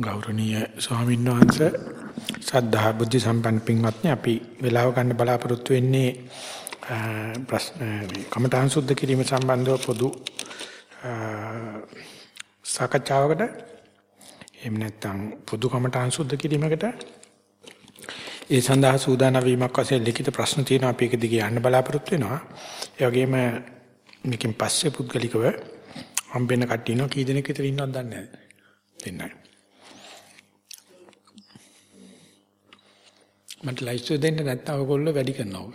ගෞරවනීය ස්වාමීන් වහන්සේ සද්ධා බුද්ධ සම්පන්න පින්වත්නි අපි වෙලාව ගන්න බලාපොරොත්තු වෙන්නේ ප්‍රශ්න කමඨාන් සුද්ධ කිරීම සම්බන්ධව පොදු සාකච්ඡාවකට එහෙම නැත්නම් පොදු කමඨාන් සුද්ධ කිරීමකට ඒ සඳහා සූදානම් වීමක් වශයෙන් ලිඛිත ප්‍රශ්න තියෙනවා. අපි ඒක දිගේ යන්න බලාපොරොත්තු වෙනවා. ඒ වගේම මේකෙන් පස්සේ පුද්ගලිකව හම්බෙන්න කට්ටිය ඉන්නවා. කී දෙනෙක් විතර ඉන්නවද දන්නේ නැහැ. දෙන්නයි. මට ලයිස්ට් දෙන්න නැත්නම් ඔයගොල්ලෝ වැඩි කරනවා.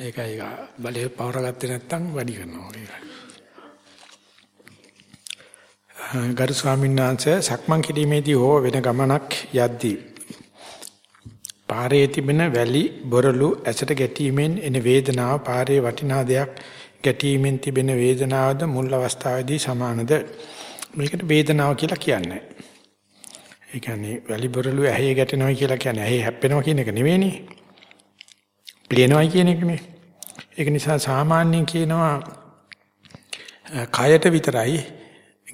ඒකයි බලේ පවර ගත්තේ නැත්නම් වැඩි කරනවා ඒකයි. ගරු ස්වාමීන් වහන්සේ සක්මන් කිරීමේදී හෝ වෙන ගමනක් යද්දී පාරේ තිබෙන වැලි බොරළු ඇසට ගැටීමෙන් එන වේදනාව පාරේ වටිනා දෙයක් ගැටීමෙන් තිබෙන වේදනාවද මුල් අවස්ථාවේදී සමානද මේකට වේදනාව කියලා කියන්නේ ඒ කියන්නේ වැලිබරළු ඇහි ගැටෙනවා කියලා කියන්නේ ඇහි හැප්පෙනවා කියන එක නෙවෙයිනේ. පිළිනවයි කියන එකනේ. ඒක නිසා සාමාන්‍යයෙන් කියනවා කයට විතරයි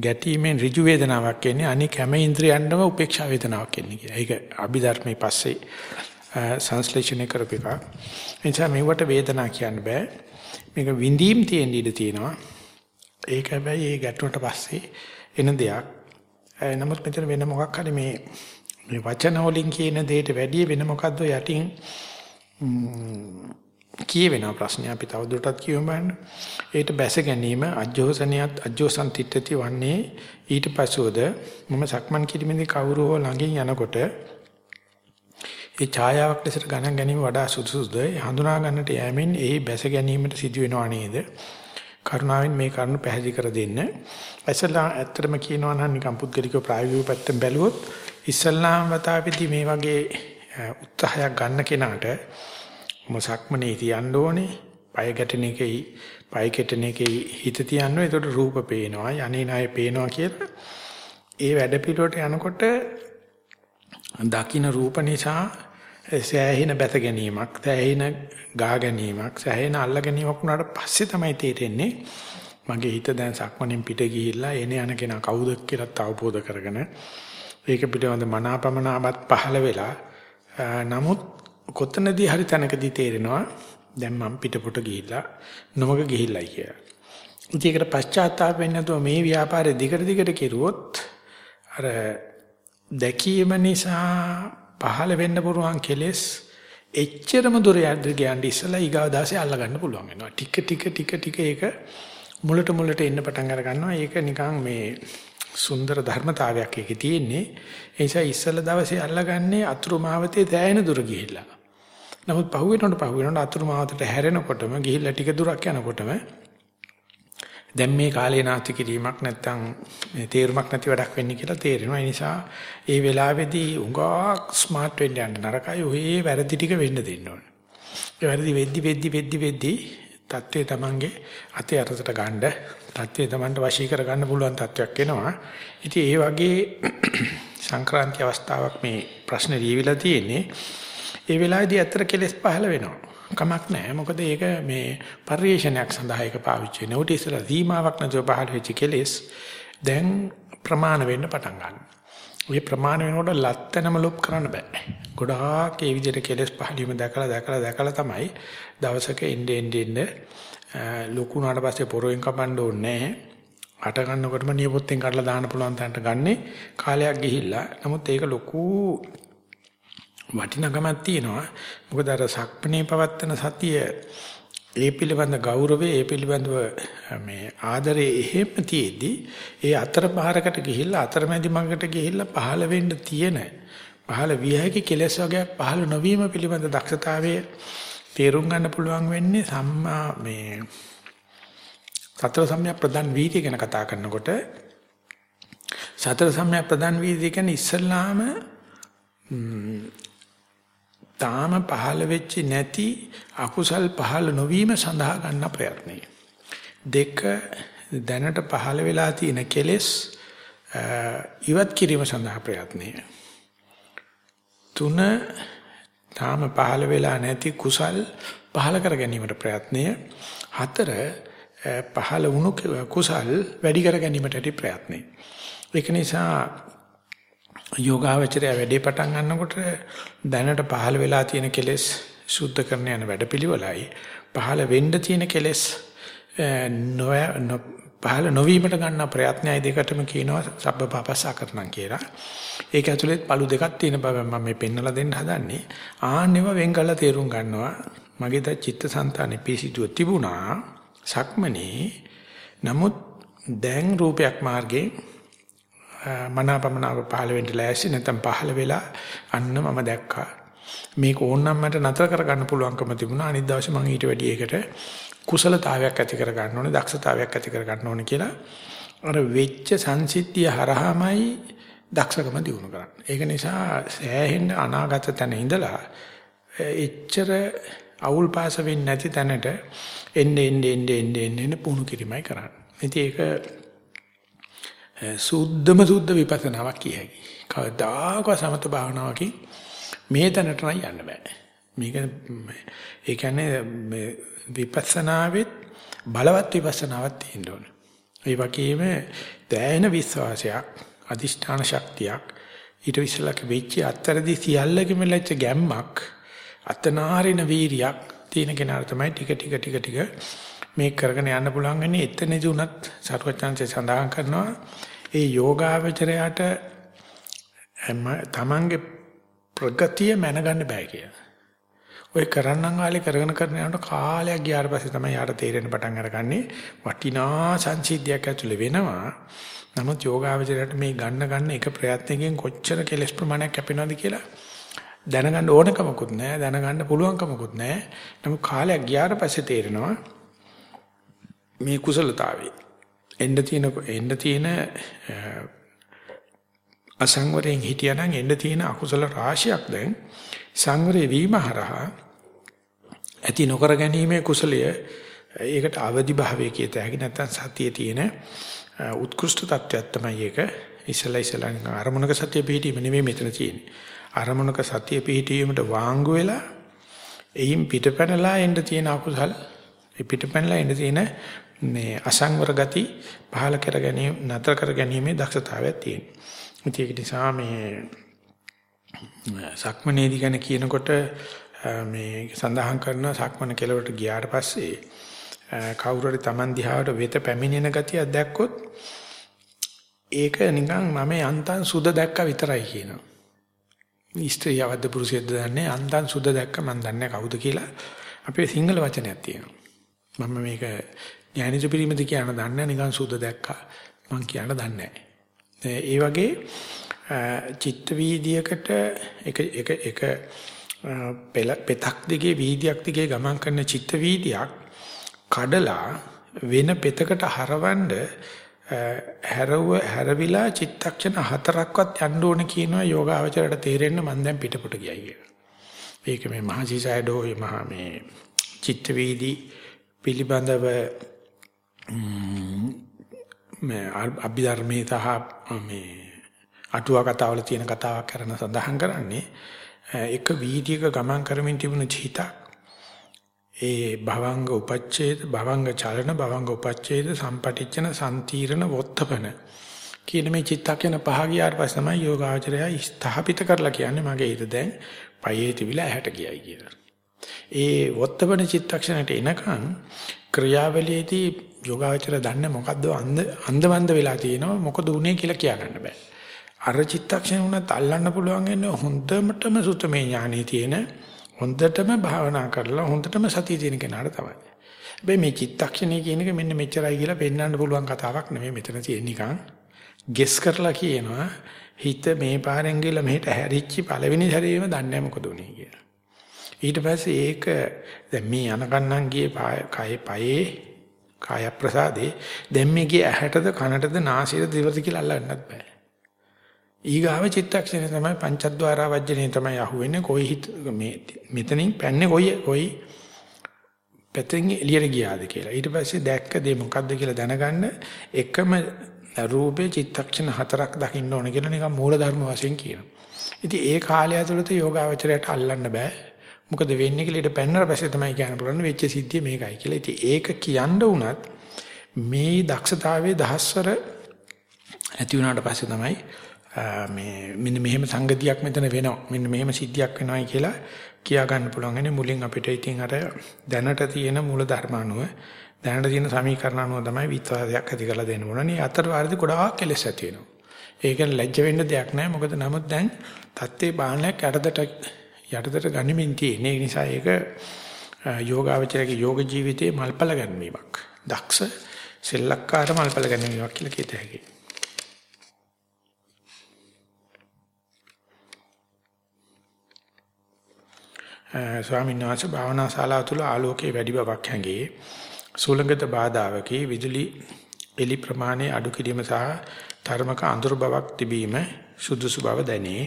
ගැටීමෙන් ඍජු වේදනාවක් එන්නේ අනික හැම ඉන්ද්‍රියන්ටම උපේක්ෂා වේදනාවක් එන්නේ කියලා. ඒක අභිධර්මයේ පස්සේ සංස්ලේෂණය කරපු එක. එනිසා මේවට වේදනා කියන්න බෑ. මේක විඳීම් තියෙන ඉඩ තියෙනවා. ඒක හැබැයි ඒ ගැටුණට පස්සේ එන දෙයක්. නමුත් මෙතන වෙන මොකක් හරි මේ මේ වචන වලින් කියන දෙයට වැඩිය වෙන මොකද්ද යටින් කියවෙන ප්‍රශ්නය අපි තවදුරටත් කියමු බලන්න. ඒට බැස ගැනීම අජෝසනියත් අජෝසන්තිත්‍ත්‍ති වන්නේ ඊට පසුවද මම සක්මන් කිරීමේදී කවුරු හෝ ළඟින් යනකොට ඒ ඡායාවක් ලෙසට ගණන් ගැනීම වඩා සුදුසුද හඳුනා ගන්නට යෑමෙන් ඒ බැස ගැනීමට සිදු වෙනවා නේද? කරුණාවෙන් මේ කරුණු පැහැදිලි කර දෙන්න. ඇසලා ඇත්තටම කියනවා නම් නිකම් පුද්ගලිකව ප්‍රායෝගිකව පැත්තෙන් බැලුවොත් ඉස්සල්ලාම වතාවේදී මේ වගේ උත්සාහයක් ගන්න කෙනාට මොසක්මනේ තියන්න ඕනේ. පය ගැටෙන එකයි, පය කෙටෙන එකයි හිත තියන්න ඕනේ. ඒකට රූප පේනවා, යන්නේ නැය පේනවා කියලා. ඒ වැඩ පිළිවෙලට යනකොට දකින්න රූප නිසා සෑහෙන බැත ගැනීමක්, සෑහෙන ගා ගැනීමක්, සෑහෙන අල්ල ගැනීමක් වුණාට පස්සේ තමයි තේරෙන්නේ මගේ හිත දැන් සක්මණෙන් පිට ගිහිල්ලා එනේ යන කෙනා කවුද කියලා අවබෝධ කරගෙන ඒක පිටවඳ මනාපමනාපත් පහළ වෙලා නමුත් කොතනදී හරි තැනකදී තේරෙනවා දැන් මම පිටපොට ගිහිල්ලා නොමග ගිහිල්ලායි කියලා. ඉතින් ඒකට පශ්චාත්තාප වෙන්නේ නැතුව මේ ව්‍යාපාරය දිගට දිගට කෙරුවොත් අර දැකීම නිසා පහළ වෙන්න පුරුවන් කෙලෙස් එච්චරම දුර යද්ද ගියන්ඩි ඉස්සලා ඊගාව දාසේ අල්ල ගන්න පුළුවන් වෙනවා. ටික ටික ටික ටික ඒක මුලට මුලට එන්න පටන් අර ගන්නවා. ඒක නිකන් මේ සුන්දර ධර්මතාවයක් ඒකේ තියෙන්නේ. ඒ නිසා ඉස්සල දවසේ අල්ලගන්නේ අතුරු මාවතේ දැයෙන දුර ගිහිල්ලා. නමුත් පහුවෙනකොට පහුවෙනකොට අතුරු මාවතට හැරෙනකොටම ගිහිල්ලා ටික දුරක් යනකොටම දැන් මේ කාලේ නාස්ති කිරීමක් නැත්තම් මේ තේරුමක් නැති වැඩක් වෙන්නේ කියලා තේරෙනවා. ඒ නිසා ඒ වෙලාවේදී උඟා ස්මාර්ට් වෙන්න යන්න නරකයි. ඔය වැරදි ටික වෙන්න දෙන්න ඕනේ. ඒ වැරදි වෙද්දි වෙද්දි වෙද්දි වෙද්දි தත්ත්වය තමන්ගේ අතේ අරසට ගන්න தත්ත්වය තමන්ට වශී කර ගන්න පුළුවන් තත්ත්වයක් එනවා. ඉතින් ඒ වගේ සංක්‍රාන්ති අවස්ථාවක් මේ ප්‍රශ්නේ ලියවිලා තියෙන්නේ. ඒ වෙලාවේදී අතර කෙලස් පහළ වෙනවා. කමක් නැහැ. මොකද ඒක මේ පරිේශනයක් සඳහා ඒක පාවිච්චි වෙනවා. උට ඉස්සලා සීමාවක් නැතුව පහළ වෙච්ච කෙලස් දැන් ප්‍රමාණ වෙන්න පටන් ගන්නවා. ඔය ප්‍රමාණ වෙනකොට ලත්තනම ලොප් කරන්න බෑ. ගොඩාක් ඒ විදිහට කෙලස් පහළීම දැකලා දැකලා දැකලා තමයි දවසක එnde ende ende ලොකු උනාට පස්සේ පොරෙන් කපන්න ඕනේ නැහැ. අට ගන්නකොටම නියපොත්තෙන් කඩලා දාන්න පුළුවන් තැනට ගන්නේ කාලයක් ගිහිල්ලා. නමුත් ඒක ලොකු වටිනකමක් තියෙනවා. මොකද අර සක්පනේ පවත්තන සතිය ඒ පිළිබඳ ගෞරවය ඒ පිළිබඳව මේ ආදරේ එහෙම තියේදී ඒ අතරපාරකට ගිහිල්ලා අතරමැදි මඟකට ගිහිල්ලා පහළ වෙන්න තියෙන පහළ විය හැකි කෙලෙස් වර්ගයක් පහළ නොවීම පිළිබඳ දක්ෂතාවයේ තේරුම් ගන්න පුළුවන් වෙන්නේ සම්මා මේ සතර සම්‍යක් ප්‍රදාන් වීර්ය ගැන කතා කරනකොට සතර සම්‍යක් ප්‍රදාන් වීර්ය කියන්නේ ඉස්සල්ලාම තාම පහළ වෙච්ච නැති අකුසල් පහළ නොවීම සඳහා ගන්න ප්‍රයත්නය. දෙක දැනට පහළ වෙලා තියෙන කෙලෙස් ඉවත් කිරීම සඳහා ප්‍රයත්නය. තුන තාම පහළ වෙලා නැති කුසල් පහළ කර ගැනීමට ප්‍රයත්නය. හතර පහළ වුණු කුසල් වැඩි කර ගැනීමට ඇති ප්‍රයත්නේ. ඒක නිසා යෝගාවචරය වැඩේ පටන් ගන්නකොට දැනට පහළ වෙලා තියෙන කෙලෙස් සුද්ධ කරන යන වැඩපිළිවෙලයි පහළ වෙන්න තියෙන කෙලෙස් පහළ නොවීමට ගන්න ප්‍රයත්නයයි දෙකටම කියනවා සබ්බපාපස්සා කරනම් කියලා. ඒක ඇතුළේ පළු දෙකක් තියෙන බව මම මේ පෙන්වලා දෙන්න හදන්නේ. ආන්නෙව වෙන් කළා තේරුම් ගන්නවා. මගේ ද චිත්තසංතානෙ පිසිදුව තිබුණා. සක්මනේ. නමුත් දැන් රූපයක් මාර්ගේ මනාපමනාව පහළ වෙන්න ලෑස්ති නැත්නම් පහළ වෙලා අන්න මම දැක්කා. මේක ඕනනම් මට නතර කරගන්න පුළුවන්කම තිබුණා. අනිත් දවසේ මම ඊට වැඩි ඒකට කුසලතාවයක් ඇති කර ගන්න ඕනේ, දක්ෂතාවයක් ඇති කර ගන්න ඕනේ කියලා අර වෙච්ච සංසිද්ධිය හරහාමයි දක්ෂකම දිනු කරන්නේ. ඒක නිසා සෑහෙන අනාගත තැන ඉඳලා එච්චර අවුල් පාස වෙන්නේ නැති තැනට එන්න එන්න එන්න එන්න එන්න පුහුණු කිරීමයි කරන්නේ. ඉතින් ඒක සුද්ධම සුද්ධ විපස්සනාවක් කියයි. කවදාකවත් සමත භාවනාවකින් මේ තැනට නම් යන්න බෑ. මේක ඒ කියන්නේ විපස්සනාවෙත් බලවත් විපස්සනාවක් තියෙන්න ඕනේ. ඒ වගේම දැයන විශ්වාසයක්, අදිෂ්ඨාන ශක්තියක් ඊට විශ්ලක වෙච්ච අත්තරදි සියල්ලකම ලැච්ච ගැම්මක්, අතනාරින වීරියක් තියෙන කෙනාට තමයි ටික ටික ටික ටික මේ කරගෙන යන්න පුළුවන් වෙන්නේ. එතනදී උනත් සරුවචාන්සේ සඳහන් කරනවා ඒ යෝගාවචරයට තමන්ගේ ප්‍රගතිය මැනගන්න බෑ කියලා. ඔය කරන්නම් ආලේ කරගෙන කරගෙන යනකොට කාලයක් ගියාට පස්සේ තමයි යාට තේරෙන්න පටන් අරගන්නේ වටිනා සංසිද්ධියක් ඇතුළේ වෙනවා. නමුත් යෝගාවචරයට මේ ගන්න ගන්න එක ප්‍රයත්නකින් කොච්චර කෙලස් ප්‍රමාණයක් කැපෙනවද කියලා දැනගන්න ඕනකමකුත් නැහැ දැනගන්න පුළුවන්කමකුත් නැහැ. නමුත් කාලයක් ගියාට පස්සේ තේරෙනවා මේ කුසලතාවේ. එන්න තියෙන එන්න තියෙන අසංවරයෙන් හිටියානම් එන්න තියෙන අකුසල රාශියක් දැන් සංවරේ වීම හරහා ඇති නොකර ගැනීමේ කුසලය ඒකට අවදි භාවයේ කියත හැකි නැත්නම් සතියේ තියෙන උත්කෘෂ්ඨ තත්වයක් තමයි ඒක. ඉස්සලා ඉස්සලා අරමුණක සතිය පිහිටීම නෙමෙයි මෙතන තියෙන්නේ. අරමුණක සතිය පිහිටීමට වාංගු වෙලා එයින් පිටපැනලා එන්න තියෙන අකුසල් ඒ පිටපැනලා එන්න තියෙන මේ අසංවර ගති පහල කර ගැනීම නතර කර ගැනීමේ දක්ෂතාවයක් තියෙනවා. ඒක නිසා මේ සක්මනේදී ගැන කියනකොට මේ සඳහන් කරන සක්මන කෙලවට ගියාට පස්සේ කවුරු හරි Taman දිහාට වෙත පැමිණෙන ගතියක් දැක්කොත් ඒක නිකන් මම යන්තම් සුද දැක්ක විතරයි කියනවා. ස්ත්‍රියවද්ද පුරුෂයද්ද දන්නේ අන්තම් සුද දැක්ක මන් දන්නේ කවුද කියලා අපේ සිංහල වචනයක් තියෙනවා. මම මේක ඥානිත පිරිමද කියන දන්නේ නිකන් සුද දැක්කා. මං කියන දන්නේ ඒ වගේ චිත්ත වීදියකට එක එක එක පෙතක් දිගේ වීදියක් දිගේ ගමන් කරන චිත්ත වීදියක් කඩලා වෙන පෙතකට හරවන්න හැරව හැරවිලා චිත්තක්ෂණ හතරක්වත් යන්න ඕන කියනවා යෝගාවචරයට තේරෙන්න මම දැන් පිටපොට ගියයි කියලා. ඒක මේ මහසිසයඩෝ මහා මේ චිත්ත වීදි පිළිබඳව මේ අභිධර්මයේ සහ මේ අටුවා කතාවල තියෙන කතාවක් කරන සඳහන් කරන්නේ එක වීදියක ගමන් කරමින් තිබුණ චිතක් ඒ භවංග උපච්ඡේද භවංග චලන භවංග උපච්ඡේද සම්පටිච්ඡන සම්තිරණ වොත්තපන කියන මේ චිත්තක්ෂණ පහ ගියාට පස්සේ තමයි යෝගාචරය ස්ථාපිත කරලා කියන්නේ මගේ හිත දැන් පයේ තිබිලා ඇහැට ගියයි කියලා. ඒ වොත්තපන චිත්තක්ෂණයට එනකන් ක්‍රියාවලියේදී යෝගාචරය දන්නේ මොකද්ද අන්ද අන්දවන්ද වෙලා තියෙනවා මොකද උනේ කියලා කියා ගන්න බෑ. අර චිත්තක්ෂණ උනත් අල්ලන්න පුළුවන් වෙන්නේ හොඳටම සුතමේ ඥානෙ තියෙන හොඳටම භාවනා කරලා හොඳටම සතිය තියෙන කෙනාට තමයි. හැබැයි මේ චිත්තක්ෂණය කියන එක මෙන්න මෙච්චරයි කියලා පෙන්වන්න පුළුවන් කතාවක් නෙමෙයි මෙතන තියෙන නිකන් ගෙස් කරලා කියනවා හිත මේ පාරෙන් ගිහලා මෙහෙට හැරිච්ච පළවෙනි සැරේම දන්නේ නැහැ මොකද උනේ කියලා. ඊට පස්සේ ඒක දැන් මේ යනකන්නම් ගියේ කය පයේ කාය ප්‍රසාදේ දැන් මේ ගියේ ඇහැටද කනටද නාසයටද දිවට කියලා අල්ලන්නත් බෑ. ඊගාව චිත්තක්ෂණය තමයි පංචද්වාරා වජ්ජනේ තමයි අහුවෙන්නේ කොයි හිත මේ මෙතනින් පැන්නේ කොයි කොයි පැතෙන් එළියට ගියාද කියලා. ඊට පස්සේ දැක්ක දේ මොකද්ද කියලා දැනගන්න එකම රූපේ චිත්තක්ෂණ හතරක් දකින්න ඕන කියලා නිකන් මූල ධර්ම වශයෙන් කියනවා. ඉතින් ඒ කාලය ඇතුළත යෝගාවචරයට අල්ලන්න බෑ. මොකද වෙන්නේ කියලා ඊට පැන්නර පස්සේ තමයි කියන්න පුළුවන් වෙච්ච සිද්ධිය මේකයි කියලා. ඉතින් ඒක කියන්න උනත් මේ දක්ෂතාවයේ දහස්වර ඇති වුණාට පස්සේ තමයි මේ මෙන්න මෙහෙම සංගතියක් මෙතන වෙනවා. මෙන්න මෙහෙම සිද්ධියක් වෙනවායි කියලා කියා ගන්න පුළුවන්. මුලින් අපිට ඉතින් අර දැනට තියෙන මූල ධර්ම අනුව දැනට තියෙන සමීකරණ අනුව තමයි විශ්වාසයක් ඇති කරලා දෙන්න ඕන. නේ අතර වාරදි ගොඩාක් කෙලස් ඇති වෙනවා. ඒක ලැජ්ජ වෙන්න දෙයක් නැහැ. මොකද නමුත් දැන් தත්ත්වේ බාහනයක් යටදට යටදට ගනිමින් තියෙන. ඒ නිසා ඒක යෝගාවචරයේ යෝග ජීවිතයේ මල්පල ගැනීමක්. දක්ෂ සෙල්ලක්කාර මල්පල ගැනීමක් කියලා කියත හැකියි. ස්වාමීන් වහන්සේ භාවනා ශාලාව තුළ ආලෝකයේ වැඩි බවක් හැඟේ. සුළඟට බාධාවකී විදුලි එලි ප්‍රමාණය අඩු කිරීම සහ ධර්මක අඳුර බවක් තිබීම සුදුසු බව දැනේ.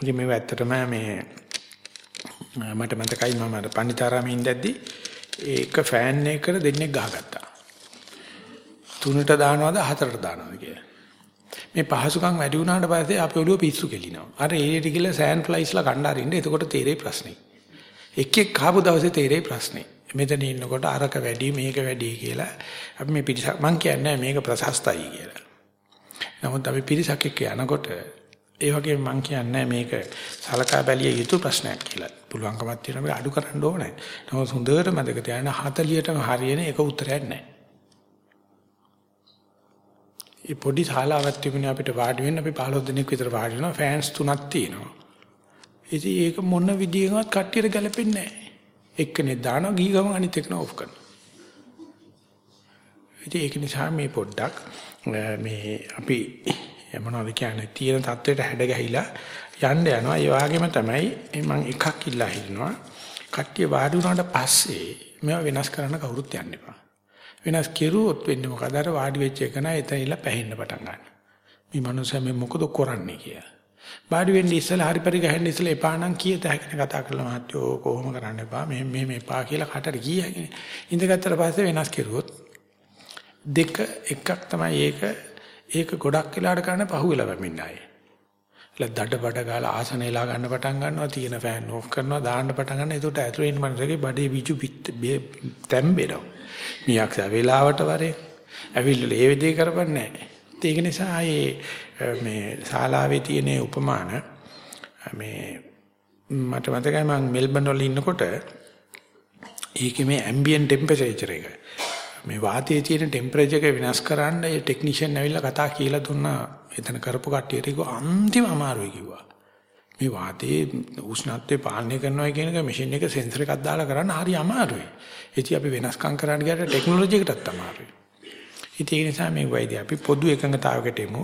ඉතින් මේව ඇත්තටම මේ මට මතකයි මම අර පණිතාරාමේ ඉඳද්දි ඒක ෆෑන් එකකට දෙන්නේ ගහගත්තා. තුනට දානවද හතරට දානවද කියලා. මේ පහසුකම් වැඩි වුණාට පස්සේ අපේ ඔළුව පිස්සු කෙලිනවා. අර ඒරියට ගිහලා සෑන් ෆ්ලයිස්ලා කණ්ඩ අරින්න එතකොට තේරෙයි ප්‍රශ්නේ. එක් එක් කාපු දවසේ තේරෙයි ප්‍රශ්නේ. මෙතන ඉන්නකොට අරක වැඩි මේක වැඩි කියලා අපි මේ පිරිසක් මං කියන්නේ මේක ප්‍රශස්තයි කියලා. නමුත් අපි පිරිසක් එක්ක යනකොට ඒ වගේ මං කියන්නේ මේක සලකා බැලිය යුතු ප්‍රශ්නයක් කියලා. පුළුවන්කමක් තියෙනවා මේක අඩු කරන්න ඕනේ. නමුත් හොඳට මතක තියාගන්න 40ටම හරියන එක උත්තරයක් නැහැ. ඒ පොඩි ශාලාවක් තිබුණේ අපිට වාඩි වෙන්න අපි 15 දිනක් විතර වාඩි වෙනවා ෆෑන්ස් තුනක් තියෙනවා. ඉතින් ඒක මොන විදියෙන්වත් කට්ටියට ගැලපෙන්නේ නැහැ. එක්කනේ දානවා ගිහ ගමන් අනිත් එකන ඔෆ් කරනවා. ඉතින් ඒක නිසා මේ පොඩ්ඩක් මේ අපි මොනවද කියන්නේ තියෙන தത്വෙට හැඩ ගැහිලා යන්න යනවා. ඒ වගේම තමයි මම එකක් ඉල්ලා හිටිනවා. කට්ටිය වාඩි වුණාට පස්සේ මේවා වෙනස් කරන්න කවුරුත් යන්න එපා. වෙනස් කෙරුවොත් වෙන්නේ මොකද? අර වාඩි වෙච්ච එක නෑ එතන ඉල්ල පැහෙන්න පටන් ගන්න. මේ මනුස්සයා මේ මොකද කරන්නේ කියලා. වාඩි වෙන්න ඉස්සලා හරි පරි ගහන්න ඉස්සලා එපා නම් කීයද හැකින කතා කරලා මහත්තයෝ කොහොම කරන්න එපා. මෙහෙම මෙහෙම එපා කියලා කටට කීයගෙන. ඉඳගත්තර පස්සේ වෙනස් කෙරුවොත් දෙක එකක් තමයි ඒක ඒක ගොඩක් වෙලාට කරන්න පහුවෙලා වෙමින් ආයේ. දඩ බඩ ගාලා ආසනෙලා ගන්න පටන් ගන්නවා තියෙන ෆෑන් ඕෆ් කරනවා දාන්න පටන් ගන්නවා එතකොට ඇතුලේ ඉන්න මනුස්සයගේ බඩේ විචු තැම්බෙනවා. මියක් වෙලාවට වරේ ඇවිල්ලා ඒ විදිහේ කරපන්නේ නැහැ. ඒක නිසා මේ ශාලාවේ තියෙන උපමාන මේ මට මතකයි මම මෙල්බන් වල ඉන්නකොට ඒකේ මේ ඇම්බියන්ට් ටෙම්පරේචර් එක මේ වාතයේ තියෙන ටෙම්පරේචර් එක වෙනස් කරන්න ඒ ටෙක්නීෂියන් ඇවිල්ලා කතා කියලා දුන්නා එතන කරපු කට්ටියට ඒක අන්තිම අමාරුයි කිව්වා මේ වාතයේ උෂ්ණත්වය පාලනය කරනවා කියන එක මැෂින් එක සෙන්සර් එකක් දාලා කරන්න හරි අමාරුයි ඉතින් අපි වෙනස්කම් කරන්න ගියට ටෙක්නොලොජි එකටත් අමාරුයි ඉතින් ඒ නිසා මේ වයිදී අපි පොදු එකඟතාවයකට එමු.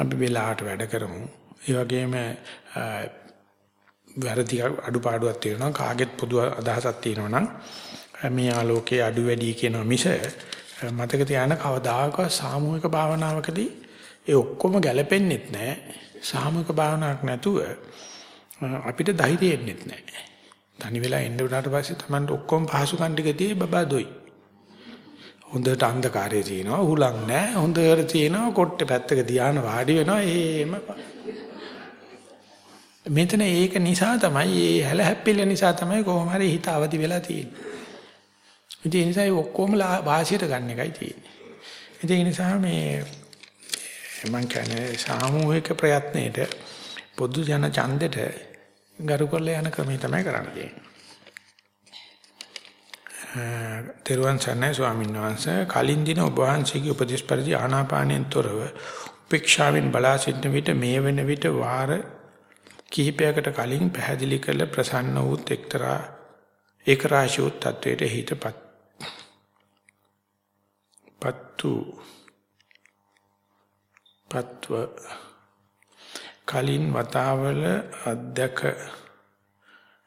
අපි වෙලාවට වැඩ කරමු. ඒ වගේම වැරදි අඩුපාඩුවක් තියෙනවා කාගෙත් පොදු අදහසක් තියෙනවා නම් මේ ආලෝකයේ අඩු වැඩි කියන මිස මතක තියාගන්න කවදාකවත් සාමූහික භාවනාවකදී ඒ ඔක්කොම ගැලපෙන්නෙත් නැහැ. සාමූහික භාවනාවක් නැතුව අපිට ධෛර්යය එන්නෙත් නැහැ. තනි වෙලා එන්න උනාට පස්සේ Tamanට ඔක්කොම පහසුකම් ටික tie බබා දොයි. හොඳට අන්ධකාරය තියෙනවා උලක් නැහැ හොඳට තියෙනවා කොට්ටේ පැත්තක ධාන වාඩි වෙනවා ඒම මෙතන ඒක නිසා තමයි ඒ හැල හැප්පිල්ල නිසා තමයි කොහොම හරි හිත අවදි වෙලා තියෙන්නේ ඉතින් ඒ නිසා ඔක්කොම වාසියට ගන්න එකයි තියෙන්නේ. ඒ නිසා මේ මම කියන්නේ සාමූහික ප්‍රයත්නයේට පොදු ජන ඡන්දෙට ගරු කරලා යන ක්‍රමය තමයි කරන්න තියෙන්නේ. තෙරුවන් සරණයි ස්වාමීන් වහන්සේ. කලින් දින ඔබ වහන්සේගේ උපදේශ පරිදි ආනාපානෙන් තොරව උපේක්ෂාවෙන් බලා සිටින විට මේ වෙන විට වාර කිහිපයකට කලින් පැහැදිලි කළ ප්‍රසන්න වූත් එක්තරා ඒකරාශී තත්වයට හිතපත් පත්තු. පත්ව. කලින් වතාවල අධ්‍යක.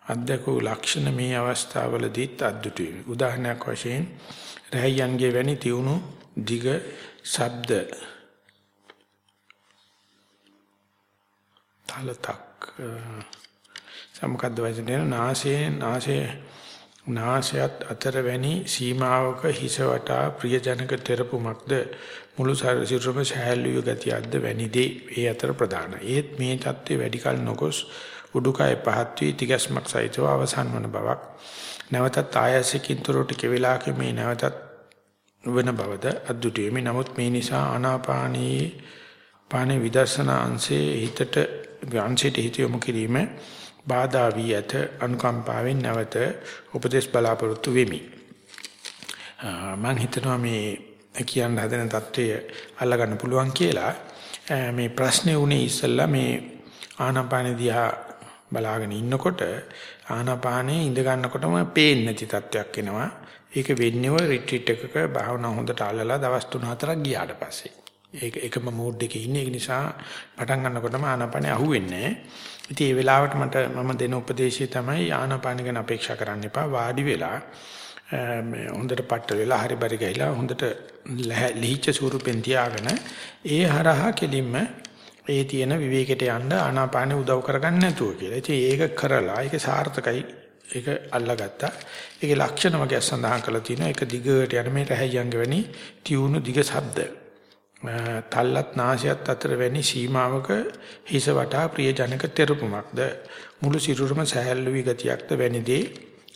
අධ්‍යක්ෂ ලක්ෂණ මේ අවස්ථාවලදීත් අද්දුටු වෙයි. උදාහරණයක් වශයෙන් රහයන්ගේ වැනි තියුණු දිග ශබ්ද. තලතක්. සමකද්ද වචනේ නාසයේ නාසයේ නාසයත් අතර වැනි සීමාවක හිස වටා ප්‍රියජනක තෙරපුමක්ද? මුළු ශරීරෙම සහැල්ලුවේ ගතියක්ද වැනිදී? ඒ අතර ප්‍රධානයි. ඒත් මේ தත්ත්වය වැඩි කල නොගොස් උඩුකය පහත් වී තිගැස්මක් සහිතව අවසන් වන බවක්. නැවතත් ආයසකින් තුරට කෙවිලාක මේ නැවතත් වෙන බවද අද්දුටීමේ නමුත් මේ නිසා ආනාපානී පානේ විදර්ශනා අංශේ හිතට වංශයට හිත යොමු කිරීම බාධා වී ඇත අනුකම්පාවෙන් නැවත උපදේශ බලාපොරොත්තු වෙමි. මම හිතනවා මේ කියන්න හදන தত্ত্বය අල්ලගන්න පුළුවන් කියලා මේ ප්‍රශ්නේ උනේ ඉස්සෙල්ලා මේ ආනාපාන දිහා බලාගෙන ඉන්නකොට ආනාපානයේ ඉඳ ගන්නකොටම පේන්නේ නැති තත්යක් එනවා. ඒක වෙන්නේ ඔය රිට්‍රීට් එකක භාවනා හොඳට අල්ලලා දවස් 3-4ක් ගියාට පස්සේ. ඒක එකම මෝඩ් එකේ ඉන්නේ. ඒක නිසා පටන් ගන්නකොටම ආනාපානේ අහුවෙන්නේ නැහැ. ඉතින් ඒ වෙලාවට මට මම දෙන උපදේශය තමයි ආනාපාන ගැන අපේක්ෂා කරන්න එපා. වාඩි වෙලා මේ හොඳට පට්ට වෙලා හරි බරි ගහිලා හොඳට ලිහිච්ච ස්වරූපෙන් තියාගෙන ඒ හරහා කෙලින්ම ඒ තියෙන විවේකයට යන්න ආනාපානෙ උදව් කරගන්න නැතුව කියලා. ඉතින් ඒක කරලා ඒක සාර්ථකයි. ඒක අල්ලගත්තා. ඒකේ ලක්ෂණ වගේ සඳහන් කරලා තිනවා. ඒක දිගට යන මේ රැහැයන්ග වැනි තියුණු දිග ශබ්ද. තල්ලත් නාසයත් අතර වැනි සීමාවක හිස වටා ප්‍රියජනක තෙරපුමක්ද මුළු සිරුරම සහැල්ලු වී ගතියක්ද වැනි දේ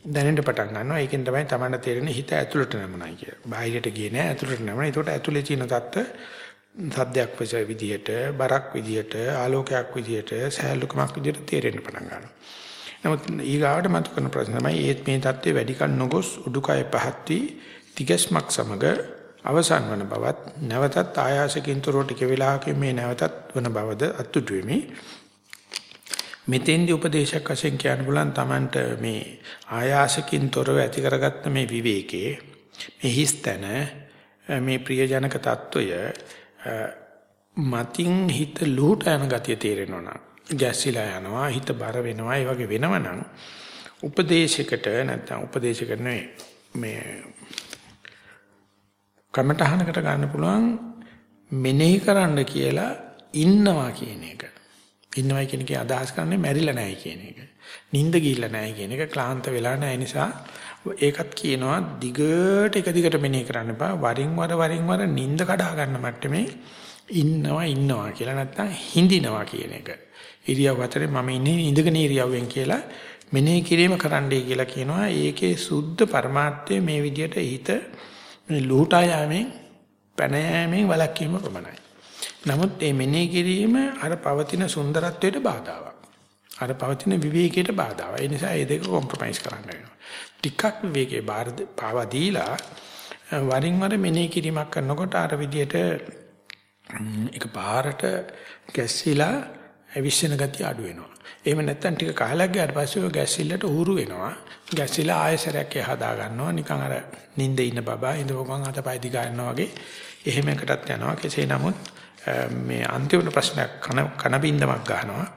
දැනෙන්න පටන් ගන්නවා. ඒකෙන් තමයි තමන්න තේරෙන්නේ හිත ඇතුළට නැමුණයි කියලා. බාහිරට ගියේ නෑ ඇතුළට නැමුණා. ඒකට ඇතුළේ තියෙන தත්ත සද්දයක් විදියට, බරක් විදියට, ආලෝකයක් විදියට, සහැල්ලුකමක් විදියට තේරෙන්න පටන් ගන්නවා. නමුත් ඊගාවට මතු කරන ප්‍රශ්න තමයි ඒත් මේ தත්ත්වය වැඩි කල නොගොස් උඩුකය පහත් වී තිගස්මක් සමග අවසන් වන බවත් නැවතත් ආයාසකින් තුරෝ ටික වෙලාවකින් මේ නැවතත් වන බවද අත්තුටු වෙමි. මෙතෙන්දි උපදේශක වශයෙන් කියන්න පුළුවන් Tamanට මේ ආයාසකින් තොරව ඇති කරගත්ත මේ විවේකයේ මේ හිස්තන මේ ප්‍රියජනක తত্ত্বය මතින් හිත ලුහුට යන ගතිය තේරෙනවා නම් ගැස්සිලා යනවා හිත බර වෙනවා ඒ වගේ වෙනවනම් උපදේශයකට නැත්නම් උපදේශක නෙවෙයි මේ කමටහනකට ගන්න පුළුවන් මෙනෙහි කරන්න කියලා ඉන්නවා කියන එක. ඉන්නවයි කියන එකේ අදහස් කරන්නේ මැරිලා නැහැ කියන එක. නිින්ද ගිහිල්ලා නැහැ කියන එක ක්ලාන්ත වෙලා නැහැ නිසා ඒකත් කියනවා දිගට එක දිගට මෙනෙහි කරන්න බා වරින් වර වරින් වර නිින්ද කඩා ගන්න මට්ටමේ ඉන්නවා ඉන්නවා කියලා නැත්නම් හිඳිනවා කියන එක. ඉරියව් අතරේ මම ඉන්නේ ඉඳගෙන ඉරියව්වෙන් කියලා මෙනෙහි කිරීම කරන්නයි කියලා කියනවා. ඒකේ සුද්ධ පරමාර්ථය මේ විදිහට හිත මේ ලූටා යෑමෙන් පැන යෑමෙන් වළක්වීම ප්‍රමණයි. නමුත් මේ මෙනෙහි කිරීම අර පවතින සුන්දරත්වයට බාධාවක්. අර පවතින විවේකයට බාධාවක්. ඒ නිසා මේ දෙක කොම්ප්‍රොමයිස් කරන්න වෙනවා. ටිකක් විවේකේ බාර පාවා දීලා වරින් වර මෙනෙහි කිරීමක් කරනකොට අර විදිහට එක පාරට ගැස්සිලා ඇවිස්සෙන ගතිය අඩු වෙනවා. එහෙම නැත්නම් ටික කාලයක් ගියාට පස්සේ ඔය ගැස්සිල්ලට උහුරු වෙනවා. ගැස්සිලා ආයෙසරයක් එහා දා ගන්නවා. නිකන් අර නිින්දේ ඉන්න බබා ඉඳපොගන් අතපය දිග යනවා වගේ. එහෙම එකටත් යනවා. කෙසේ නමුත් මේ අන්තිම ප්‍රශ්නයක් කන කනබින්දමක් ගන්නවා.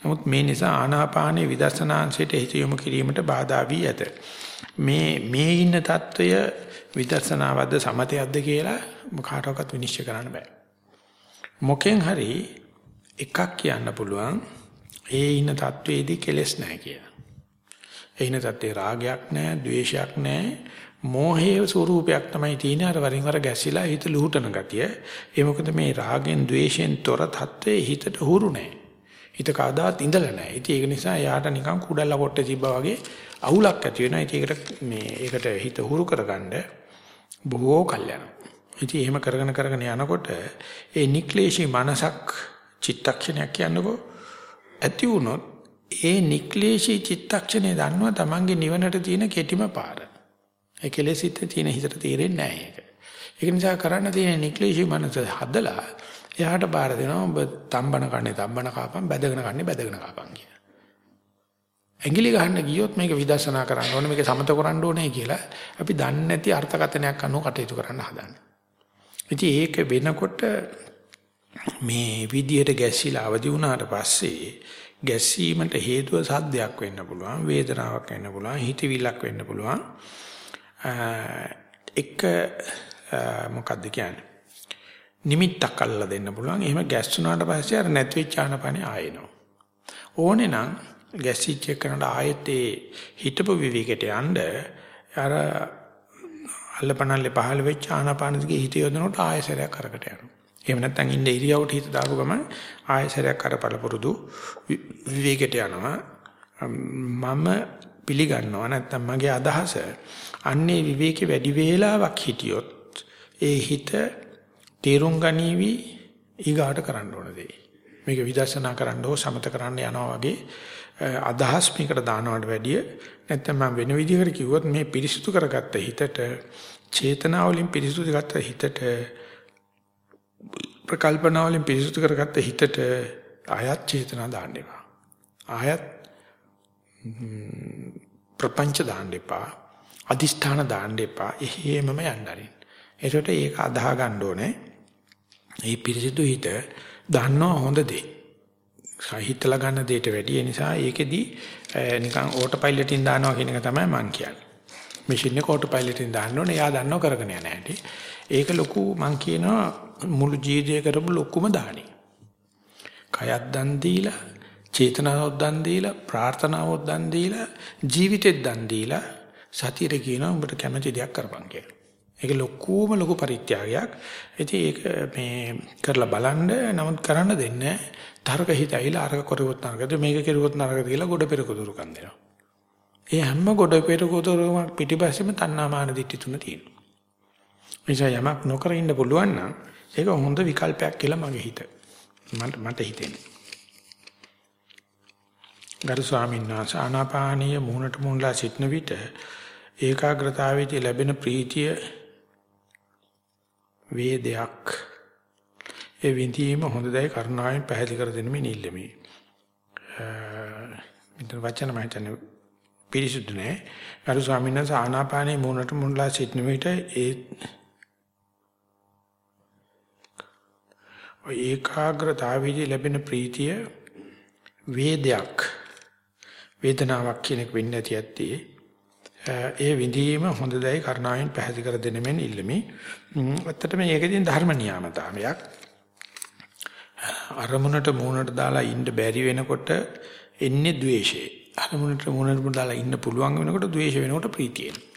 නමුත් මේ නිසා ආනාපානේ විදර්ශනාංශයට හිත යොමු කිරීමට බාධා වී ඇත. මේ මේ ඉන්න తত্ত্বය විදර්ශනාවද්ද සමතයක්ද කියලා කාටවත් විනිශ්චය කරන්න බෑ. මොකෙන් හරි එකක් කියන්න පුළුවන් ඒ ඉන්න තත්වයේදී කෙලෙස් නැහැ කියලා. ඒ ඉන්න තත්ත්වේ රාගයක් නැහැ, ద్వේෂයක් නැහැ. මෝහයේ ස්වરૂපයක් තමයි තියෙන්නේ අර වරින් වර ගැසිලා හිත ලුහුටන ගතිය. ඒ මොකද මේ රාගෙන්, ద్వේෂෙන් තොර තත්ත්වයේ හිතට හුරු නැහැ. හිත කවදාත් ඉඳලා නැහැ. ඉතින් ඒක නිසා යාට නිකන් කුඩල්ලා කොට තිබ්බා වගේ අවුලක් ඇති වෙනවා. ඉතින් ඒකට මේ ඒකට හිත හුරු කරගන්න බොහෝ කල්යනා. ඉතින් එහෙම කරගෙන කරගෙන යනකොට ඒ නික්ලේශී මනසක් චිත්තක්ෂණයක් කියන්නකෝ ඇති වුණොත් ඒ නික්ලේශී චිත්තක්ෂණය දන්නවා තමන්ගේ නිවනට තියෙන කෙටිම පාර. ඒ කෙලෙසිට තියෙන හිතට තේරෙන්නේ නැහැ ඒක. ඒක නිසා කරන්න තියෙන නික්ලේශී මනස හදලා එයාට බාර දෙනවා ඔබ තම්බන කන්නේ තම්බන කාපම් බැදගෙන කන්නේ බැදගෙන කාපම් කියලා. ඇඟිලි ගහන්න ගියොත් මේක විදර්ශනා කරන්න ඕනේ මේක සමත කරන්න ඕනේ කියලා අපි දන්නේ නැති අර්ථකථනයක් අනුව කටයුතු කරන්න හදන්නේ. ඉතින් ඒක වෙනකොට මේ විදියට ගැසිලා අවදි වුණාට පස්සේ ගැසීමට හේතුව සද්දයක් වෙන්න පුළුවන් වේදනාවක් වෙන්න පුළුවන් හිතවිල්ලක් වෙන්න පුළුවන්. එක මොකක්ද කියන්නේ? නිමිත්තක් අල්ලලා දෙන්න පුළුවන්. එහෙම ගැස්සුනාට පස්සේ අර නැති වෙච්ච ආනපනේ ආයෙනවා. ඕනේ නම් ගැසිච්ච කරනට ආයෙත් ඒ හිතපු විවිකයට යන්න අර අල්ලපනල්ලේ පහළ වෙච්ච ආනපානදිගේ හිත යොදනකොට ආයෙසරයක් කරකට යනවා. එහෙම නැත්නම් ඉන්න ඉරියව්වට හිත දාපු ගමන් ආයසරයක් අර පළපුරුදු විවේකයට යනවා. මම පිළිගන්නවා නැත්නම් මගේ අදහස අන්නේ විවේකේ වැඩි වේලාවක් හිටියොත් ඒ හිත තේරුම් ගනීවි ඊගාට කරන්න ඕන දේ. මේක විදර්ශනා කරන්න හෝ සමත කරන්න යනවා වගේ අදහස් මේකට දානවට වැඩිය නැත්නම් මම වෙන විදිහකට කිව්වොත් මේ පිරිසිදු කරගත්ත හිතට චේතනාවලින් පිරිසිදු කරගත්ත හිතට ප්‍රකල්පනාවලින් පිරිසිදු කරගත්ත හිතට ආයත් චේතනා දාන්න එපා. ආයත් ප්‍රපංච දාන්න එපා. අදිෂ්ඨාන දාන්න එපා. එහෙමම යන්න ආරින්. ඒකට ඒක අදාහ ගන්න ඕනේ. මේ පිරිසිදු හිත දන්නව හොඳ දේ. හිතලා ගන්න දෙයට වැඩි නිසා ඒකෙදි නිකන් ඕටෝ පයිලට්ින් දානවා කියන එක තමයි මම කියන්නේ. මැෂින් එක ඕටෝ පයිලට්ින් දාන්න ඕනේ. එයා දන්නව කරගෙන යන හැටි. ඒක ලොකු මම කියනවා මුළු ජීවිතය කරපු ලොකුම දාණි. කයත් දන් දීලා, චේතනාවක් දන් දීලා, ප්‍රාර්ථනාවක් දන් දීලා, ජීවිතෙත් දන් දීලා සතියේ කියනවා උඹට කැමති දෙයක් කරපන් කියලා. ඒක ලොකුම ලොකු පරිත්‍යාගයක්. ඉතින් ඒක මේ කරලා බලන්න නමුත් කරන්න දෙන්නේ තර්ක හිත ඇවිල්ලා අරක කරුවොත් නරකද මේක කෙරුවොත් නරකද කියලා ගොඩ පෙරක දුරුකම් දෙනවා. ඒ හැම ගොඩ පෙරක දුරුකම පිටිපස්සෙම තණ්හාමාන දිට්ඨි තුන තියෙනවා. නිසා යමක් නොකර ඉන්න පුළුවන් නම් ඒක හොඳ විකල්පයක් කියලා මගේ හිත. මට මට හිතෙන්නේ. ගරු ස්වාමීන් වහන්සේ ආනාපානීය මූණට මූණලා සිටන විට ඒකාග්‍රතාවයේදී ලැබෙන ප්‍රීතිය වේදයක් ඒ විඳීම හොඳදයි කරුණාවෙන් පැහැදිලි කර දෙන්න මේ නිල්ලමි. මෙතන වචන මම හිතන්නේ පිරිසුදු නෑ. අර ස්වාමීන් වහන්සේ ආනාපානයේ මූණට මුණලා සිටින විට ඒ ඔය ඒකාග්‍රතාවයේදී ලැබෙන ප්‍රීතිය වේදයක් වේදනාවක් කියන එක වෙන්නේ නැති ඇත්තේ ඒ විඳීම හොඳ දෙයි කරුණාවෙන් පැහැදිලි කර දෙන්න මෙන් ඉල්ලමි. ඇත්තටම මේකෙන් ධර්ම නියාමතාවයක්. අරමුණට මූණට දාලා ඉන්න බැරි වෙනකොට එන්නේ द्वේෂය. අරමුණට මූණට දාලා ඉන්න පුළුවන් වෙනකොට द्वේෂ වෙනකොට ප්‍රීතිය එනවා.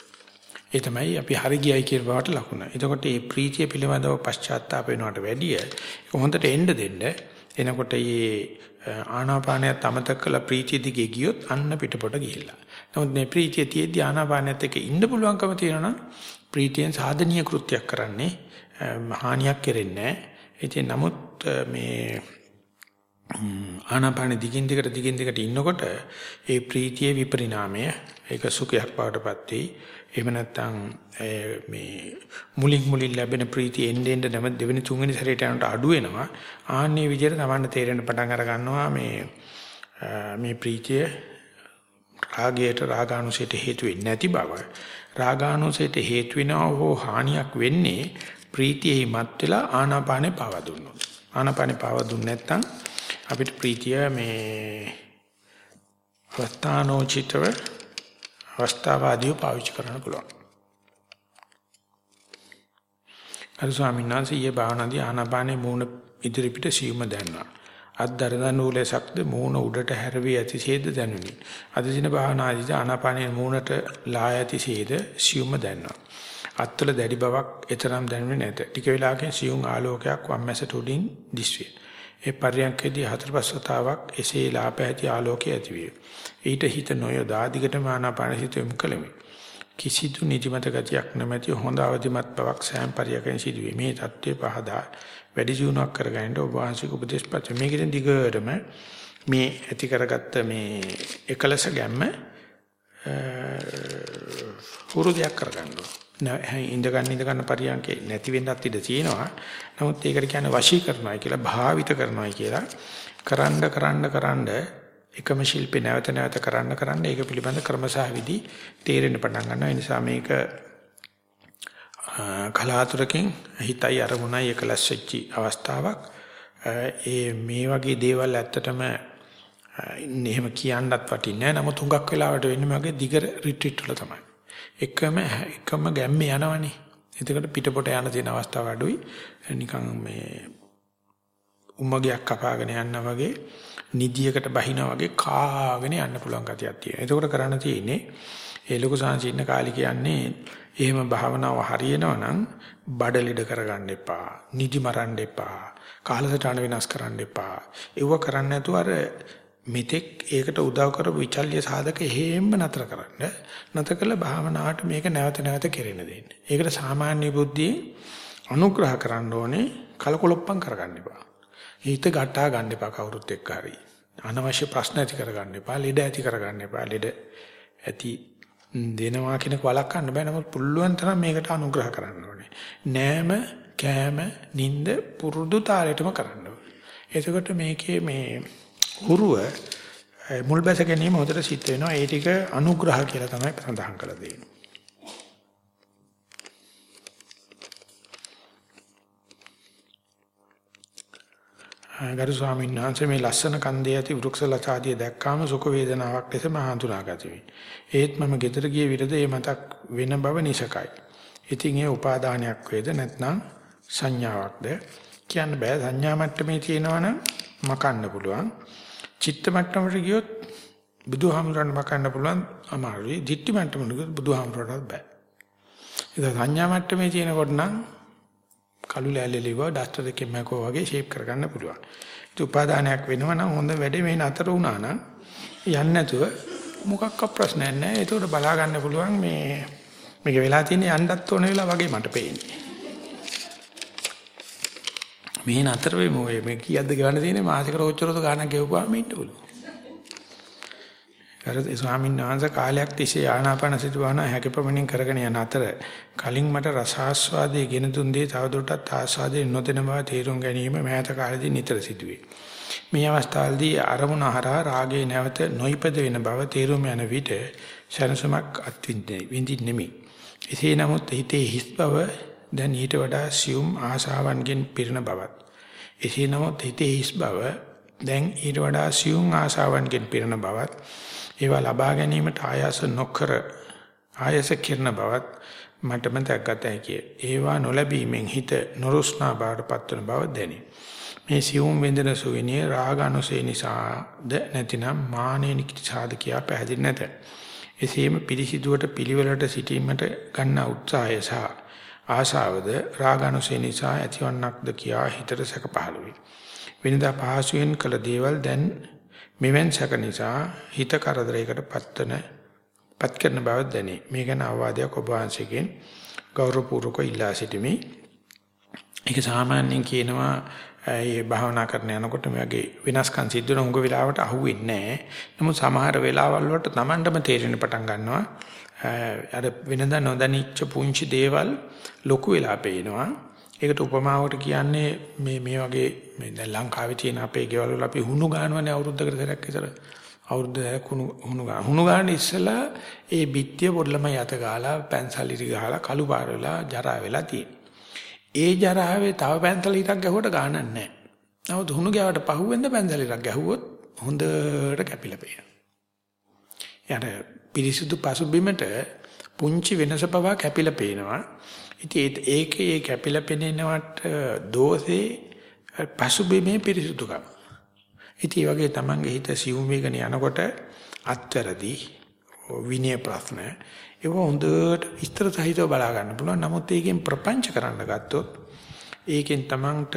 ඒ තමයි අපි හරි ගියයි කියන බවට ලකුණ. එතකොට මේ ප්‍රීතිය පිළිබඳව පශ්චාත්තාප වෙනවට වැඩිය හොඳට එන්න දෙන්න. එනකොට මේ ආනාපානයත් අමතක කළ ප්‍රීතිය දිගේ ගියොත් අන්න පිටපොට ගිහිල්ලා. නමුත් මේ ප්‍රීතිය තියේදී ආනාපානයත් එක්ක ඉන්න පුළුවන්කම තියෙනවා නම් ප්‍රීතියෙන් සාධනීය කෘත්‍යයක් කරන්නේ හානියක් කෙරෙන්නේ නැහැ. නමුත් මේ ආනාපාන දිගින් දිගට දිගින් දිගට ඉන්නකොට ඒ ප්‍රීතියේ විපරිණාමය ඒක සුඛයක් බවටපත් වෙයි. එහෙම නැත්නම් මේ මුලින් මුලින් ලැබෙන ප්‍රීතිය එන්නේ එන්නේ නැම දෙවෙනි තුන්වෙනි සැරේට යනකොට අඩු වෙනවා. ආන්නේ විදිහට තමන්න තේරෙන්න පටන් අර ගන්නවා මේ මේ ප්‍රීතිය රාගයට රාගානුසයට හේතු වෙන්නේ නැති බව රාගානුසයට හේතු වෙනව හෝ හානියක් වෙන්නේ ප්‍රීතියෙහි මත් වෙලා ආනාපානේ පාව දුන්නොත් ආනාපානේ පාව දුන්නේ නැත්නම් අපිට ප්‍රීතිය මේ අවස්ථානෝචිතව අවස්ථාවාදීව පාවිච්චි කරන්න පුළුවන් අර ස්වාමීන් වහන්සේ ඊයේ භාවනාදී ආනාපානේ මූණ ඉදිරිපිට සියුම දැන්නා අද්දරන නූලසක්ද මූණ උඩට හැරවි ඇතිසේද දැනුනි. අද දින භාවනාදී ආනාපානයේ මූණට ලා ඇතිසේද සියුම්ම දැනනවා. අත්වල දැඩි බවක් එතරම් දැනුනේ නැත. ටික වෙලාවකින් සියුම් ආලෝකයක් වම්මැසට උඩින් දිස්විය. ඒ පර්යන්කේදී හතර පහ වතාවක් එසේ ලා පැහැති ආලෝකය ඇතිවිය. ඊට හිත නොයදා දිගටම ආනාපාන හිත යොමු කළෙමි. කිසිදු නිදිමත ගතියක් නැමැති හොඳ අවදිමත් බවක් සෑම පරියකෙන් සිදුවේ. මේ தત્ත්වය පහදා වැඩි ජීවණයක් කරගන්න ඔබ වහන්සේක උපදේශපත් මේකෙන් දිගටම මේ ඇති කරගත්ත මේ එකලස ගැම්ම හුරුදයක් කරගන්න ඕන. ඉඳ ගන්න ඉඳ ගන්න පරියන්කේ නැති වෙන්නත් ඉඩ තියෙනවා. නමුත් ඒකට කියන්නේ වශී කරනවායි කියලා භාවිත කරනවායි කියලා කරන්න කරන්න කරන්න එකම ශිල්පේ නැවත නැවත කරන්න කරන්න ඒක පිළිබඳ ක්‍රමසහ විදි තේරෙන්න පටන් ගන්නවා. ඒ නිසා මේක කලාතුරකින් හිතයි අරමුණයි එකලස් වෙච්ච අවස්ථාවක්. ඒ මේ වගේ දේවල් ඇත්තටම එහෙම කියන්නත් වටින්නේ නැහැ. නමුත් හුඟක් වෙලාවට වෙන්නේ මගේ දිග රිට්‍රීට් වල තමයි. එකම එකම ගැම්මේ යනවනේ. එතකොට පිටපොට යන තියෙන අවස්ථාව අඩුයි. නිකන් මේ උම්මගයක් කපාගෙන යනවා වගේ නිදියකට බහිනා වගේ කාගෙන යන්න පුළුවන් ගතියක් තියෙනවා. එතකොට කරන්න තියෙන්නේ ඒ ලොකු සංසීන කාලි කියන්නේ එහෙම භාවනාව හරියනවා නම් බඩ ලෙඩ කරගන්න එපා. නිදි මරන්න එපා. කාලසටහන වෙනස් කරන්න එපා. ඒව කරන්නේ නැතුව අර මෙතෙක් ඒකට උදව් කරපු විචල්්‍ය සාධක හේම්ම නතර කරන්න. නතර කළ භාවනාවට මේක නැවත නැවත කෙරෙන දෙන්න. ඒකට සාමාන්‍ය බුද්ධියෙන් අනුග්‍රහ කරන්න ඕනේ කලකොලොප්පම් කරගන්න එපා. හිත ගටා ගන්න එපා කවුරුත් එක්ක හරි. අනවශ්‍ය ප්‍රශ්න ඇති කරගන්න එපා. ලෙඩ ඇති කරගන්න එපා. ලෙඩ ඇති දෙනවා කෙනෙක් වළක්වන්න බෑ. නමුත් පුළුවන් තරම් මේකට අනුග්‍රහ කරන්න ඕනේ. නෑම කෑම නිින්ද පුරුදු තාලෙටම කරන්න ඕනේ. එතකොට මේකේ මේ හුරුව මුල් බැස ගැනීම හොඳට සිද්ධ වෙනවා. ඒ ටික අනුග්‍රහ කියලා තමයි සඳහන් කරලා දෙන්නේ. ගරු ස්වාමීන් වහන්සේ මේ ලස්සන කන්දේ ඇති වෘක්ෂ ලතාදිය දැක්කාම සුඛ වේදනාවක් ලෙස මම හඳුනාගත වේ. ඒත් මම ගෙදර ගිය විරද ඒ මතක් වෙන බව නිසකයි. ඉතින් ඒ උපාදානයක් වේද නැත්නම් සංඥාවක්ද කියන්න බෑ. සංඥා මට්ටමේ තියෙනවනම් මකන්න පුළුවන්. චිත්ත මට්ටමට ගියොත් බුදුහාමුදුරන් මකන්න පුළුවන් අමාරුයි. ධිට්ඨි මට්ටමට ගියොත් බුදුහාමුදුරන්ට බෑ. ඒක සංඥා මට්ටමේ තියෙනකොට නම් කළු ලෑල්ලලිව ඩස්ටර් එකෙන් මකෝ වගේ ෂේප් කරගන්න පුළුවන්. ඒක උපාදානයක් වෙනවා නම් හොඳ වැඩේ මේ නතර වුණා නම් යන්නේ නැතුව මොකක්ක ප්‍රශ්නයක් නැහැ. ඒකට බලා ගන්න පුළුවන් මේ මේක වෙලා තියෙන යන්නත් ඕන වෙලා වගේ මට පේන්නේ. මේ නතර වෙමු මේ කීයක්ද ගන්න තියෙන්නේ මාසික රෝච්චරොත ගානක් ගෙවුවාම ඉන්න පුළුවන්. අර ස්වාමීන් වහන්සේ කාලයක් තිස්සේ ආනාපාන සිතුවන හැකපමණින් කරගෙන යන අතර කලින් මට රසාස්වාදයේ ගෙන දුන් දේ තවදුරටත් ආස්වාදයේ නොදෙන බව තේරුම් ගැනීම මෑත කාලේදී නිතර සිදුවේ. මේ අවස්ථාවේදී අරමුණ හරහා රාගේ නැවත නොයිපද වෙන බව තේරුම් යන විට සනසමක් අත්විඳින්නේ විඳින්නෙමි. එසේ නමුත් හිතේ හිස් බව දැන් ඊට වඩා සියුම් ආශාවන්ගෙන් පිරෙන බවත්. එසේ නමුත් හිතේ හිස් බව දැන් ඊට වඩා සියුම් ආශාවන්ගෙන් පිරෙන බවත් ඒවා ලබා ගැනීමට ආයාස නොකර ආයස කිරන බවත් මටම දැක්ගත හැකිය. ඒවා නොලැබීමෙන් හිත නොරුස්නා බවට පත්වන බව දැනේ. මේ සියුම් වෙන්දන සුවිනිය රාග අනුසේ නිසාද නැතිනම් මානෙ නිසාද කියා පැහැදිලි නැත. එසේම පිළිසිදුවට පිළිවෙලට සිටීමට ගන්න උත්සාහය සහ ආශාවද රාග අනුසේ නිසා ඇතිවන්නක්ද කියා හිතට සැක පහළ වේ. වෙනදා පහසුවෙන් කළ දේවල් දැන් මෙවන් සැක නිසා හිත කරදරයකට පත්වන පත් කරන බව දැනේ. මේ ගැන අවවාදයක් ඔබ වහන්සේගෙන් ගෞරවපූර්වක ඉල්ලා සිටිමි. ඒක සාමාන්‍යයෙන් කියනවා ඒ භාවනා කරන යනකොට මේ වගේ වෙනස්කම් සිද්ධ වෙන උඟ වෙලාවට අහුවෙන්නේ නැහැ. නමුත් සමහර වෙලාවල් වලට Tamanටම තේරෙන්න පටන් ගන්නවා. අර වෙනදා නොදැනිච්ච පුංචි දේවල් ලොකු වෙලා පේනවා. ඒකට උපමාවට කියන්නේ මේ මේ වගේ මේ දැන් ලංකාවේ තියෙන අපේ ගෙවල් වල අපි හුණු ගන්නවනේ අවුරුද්දකට සැරයක් විතර. අවුරුද්ද දෙකක් හුණු හුණු ගන්න. හුණු ගන්න ඉස්සලා ඒ බිත්තිය පොඩ්ඩලම යත ගාලා පැන්සල් ඉරි ගහලා කළු පාර වෙලා ජරා වෙලා තියෙනවා. ඒ ජරාවේ තව පැන්සල් ඉරක් ගැහුවට ගානක් නැහැ. නමුත් හුණු ගාවට පහුවෙන්ද පැන්සල් ඉරක් ගැහුවොත් හොඳට කැපිලා පේනවා. යාට පිරිසුදු පසුබිමට පුංචි වෙනස පවා කැපිලා පේනවා. ඉතින් ඒකේ ඒ කැපිලා පෙනෙනවට දෝෂේ පසුබිමේ පිරිසුදුකම. ඉතින් ඒ වගේ තමන්ගේ හිත සිවුම් වේගන යනකොට අත්තරදී විනය ප්‍රශ්න ඒක හොඳට විස්තර සහිතව බලා ගන්න පුළුවන්. නමුත් ඒකෙන් ප්‍රපංච කරන්න ගත්තොත් ඒකෙන් තමන්ට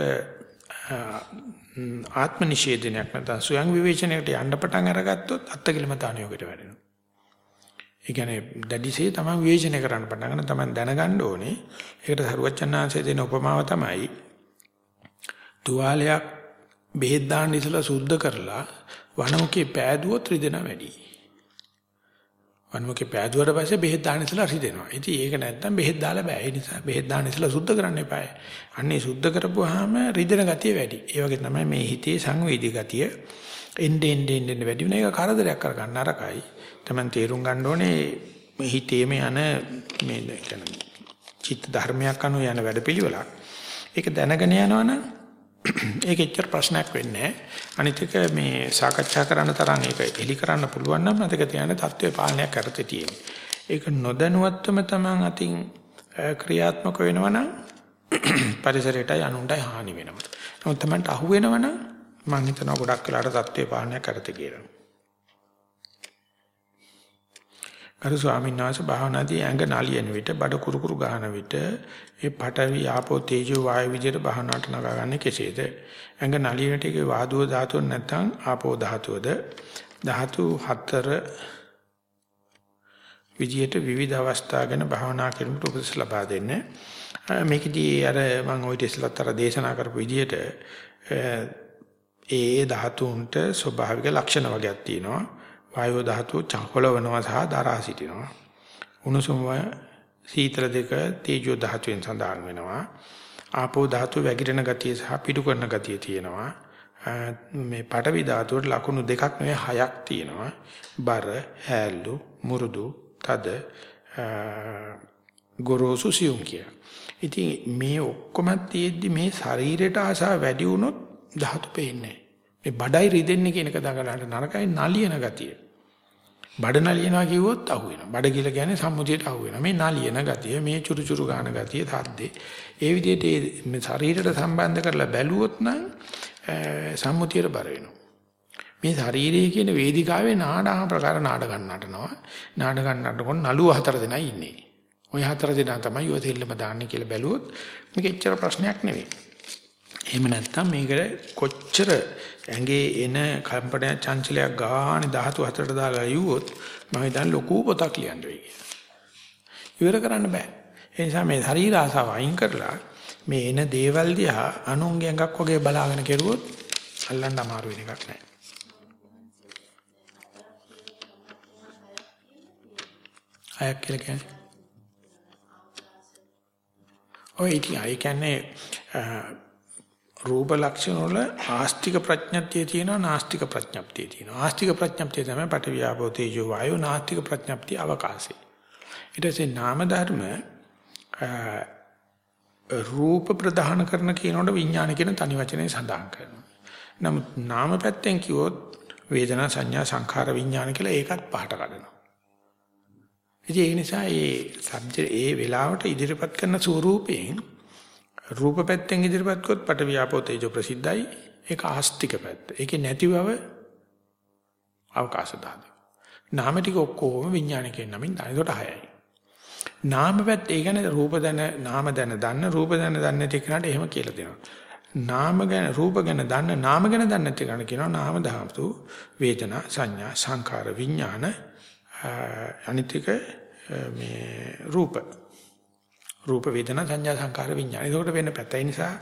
ආත්ම නිෂේධනයක් නැත්නම් ස්වයං විවේචනයකට යන්න පටන් අරගත්තොත් අත්කලමතාණියකට වැටෙනවා. ඒ කියන්නේ දැඩිසේ තමයි විවේචනය කරන්න පටන් ගන්න තමයි දැනගන්න ඕනේ. ඒකට සරුවචනාංශයේ දෙන උපමාව තමයි තුවාලයක් බෙහෙත් දාන්න ඉස්සලා සුද්ධ කරලා වණමුකේ පෑදුවොත් රිදෙන වැඩි. වණමුකේ පෑදුවට පස්සේ බෙහෙත් දාන්න ඉස්සලා රිදෙනවා. ඉතින් ඒක නැත්තම් බෙහෙත් දාලා බෑ. ඒ නිසා බෙහෙත් දාන්න ඉස්සලා සුද්ධ කරන්න එපායි. අන්නේ සුද්ධ කරපුවාම රිදෙන ගතිය වැඩි. ඒ වගේ තමයි මේ හිතේ සංවේදී ගතිය එන්නේ එන්නේ එන්නේ වැඩි වෙන එක කරදරයක් කරගන්න අරකයි. Taman තේරුම් ගන්න ඕනේ මේ හිතේම යන මේ කියන්නේ චිත්ත ධර්මයක් අනුව යන වැඩපිළිවෙලක්. ඒක දැනගෙන යනවනම් ඒක එච්චර ප්‍රශ්නයක් වෙන්නේ නැහැ. අනිත් එක මේ සාකච්ඡා කරන්න තරම් ඒක එලි කරන්න පුළුවන් නම් මතක තියාගන්න தත්ත්වය පාලනයක් කරතේ තියෙන්නේ. ඒක නොදැනුවත්වම Taman අතින් ක්‍රියාත්මක වෙනවනම් පරිසරයටයි අනුන්ටයි හානි වෙනවා. නමුත් Tamanට අහු වෙනවනම් මම හිතනවා ගොඩක් වෙලාට தත්ත්වය පාලනයක් කරතේ කියලා. අර ස්වාමීන් වහන්සේ භාවනාදී ඇඟ නලියන විට බඩ කුරුකුරු ගන්න විට ඒ පඨවි ආපෝ තේජෝ වායු විදියට භාවනාවට නගාගන්නේ කෙසේද? ඇඟ නලියන විට ඒකේ වාදුව ධාතුව නැත්නම් ආපෝ ධාතුවද ධාතු හතර විදියට විවිධ අවස්ථා ගැන භාවනා කිරීමට උපදෙස් ලබා දෙන්නේ. මේකදී අර මම ওই ඉස්සලත් අර දේශනා කරපු විදිහට ඒ ධාතුන්ට ස්වභාවික ලක්ෂණ වර්ගයක් තියෙනවා. වායෝ ධාතුව චංකොලවනවා සහ දරා සිටිනවා. උණුසුම සීතල දෙක තේජෝ ධාතුවෙන් සඳහන් වෙනවා. ආපෝ ධාතුව වැగిරෙන ගතිය සහ පිටු කරන ගතිය තියෙනවා. මේ පඨවි ධාතුවට ලකුණු දෙකක් නෙවෙයි හයක් තියෙනවා. බර, හැල්ලු, මුරුදු, තද, ගොරෝසු සියුම් කිය. ඉතින් මේ ඔක්කොම තියෙද්දි මේ ශරීරයට ආසාව වැඩි වුණොත් ධාතු පේන්නේ මේ බඩයි රිදෙන්නේ කියන එක දඟලන්න නරකයි නලියන ගතිය. බඩ නලියනවා කිව්වොත් අහු වෙනවා. බඩ කියලා කියන්නේ සම්මුතියට අහු වෙනවා. මේ නලියන ගතිය, මේ චුරු චුරු ගාන ගතිය තද්දේ. ඒ විදිහට මේ ශරීරයට සම්බන්ධ කරලා බැලුවොත් නම් සම්මුතියට බර වෙනවා. මේ ශරීරය කියන වේදිකාවේ නාඩගම් ප්‍රකාර නාඩගම් නටනවා. නාඩගම් නටනකොට නළුව හතර දෙනයි ඉන්නේ. ওই හතර දෙනා තමයි ඔය තෙල්ලම දාන්නේ කියලා බැලුවොත් මේක එච්චර ප්‍රශ්නයක් නෙවෙයි. එහෙම නැත්නම් මේකට කොච්චර ඇඟේ එන කම්පන චංචලයක් ගානේ ධාතු හතරට දාලා යුවොත් මම හිතන්නේ ලොකු පොතක් ලියන්න වෙයි කියලා. ඉවර කරන්න බෑ. ඒ නිසා මේ ශරීර ආසාව අයින් කරලා මේ එන දේවල් දිහා අනුන්ගේ ඇඟක් වගේ බලාගෙන කෙරුවොත් අල්ලන්න අමාරු වෙන එකක් නෑ. අයක් කියලා කියන්නේ. ඔය ඉතින් අය කියන්නේ රූප ලක්ෂණ වල ආස්තික ප්‍රඥප්තිය තියෙනවා නාස්තික ප්‍රඥප්තිය තියෙනවා. ආස්තික ප්‍රඥප්තිය තමයි පටවියාපෝ තේජෝ වායෝ නාස්තික ප්‍රඥප්තිය අවකාශය. ඊට පස්සේ නාම ධර්ම රූප ප්‍රධාන කරන කියනකොට විඥාන කියන තනි වචනේ සඳහන් කරනවා. නමුත් නාම පැත්තෙන් කිව්වොත් වේදනා සංඥා සංඛාර විඥාන කියලා ඒකත් පහට කඩනවා. ඉතින් ඒ නිසා මේ සබ්ජෙ ඒ වෙලාවට ඉදිරිපත් කරන ස්වරූපයෙන් රූප පැත්තෙන් ඉදිරිපත් කරොත් පට වියාපෝ තේජෝ ප්‍රසිද්ධයි. ඒක ආස්තික පැත්ත. ඒකේ නැති බව අවකාශ ධාතු. නාම ටික ඔක්කොම විඥානිකෙන් නමින් දාන. ඒකට හයයි. නාම පැත්ත ඒ කියන්නේ රූප දැන නාම දැන දන්න රූප දැන දන්නේ නැති කෙනාට එහෙම කියලා දෙනවා. නාම ගැන රූප ගැන දන්න නාම ගැන දන්නේ නැති කෙනා කියනවා නාම ධාතු වේදනා සංඥා සංඛාර විඥාන අනිත් එක මේ රූප රූප වේදනා සංඥා සංකාර විඥාන. ඒකට වෙන පැත්ත. ඒ නිසා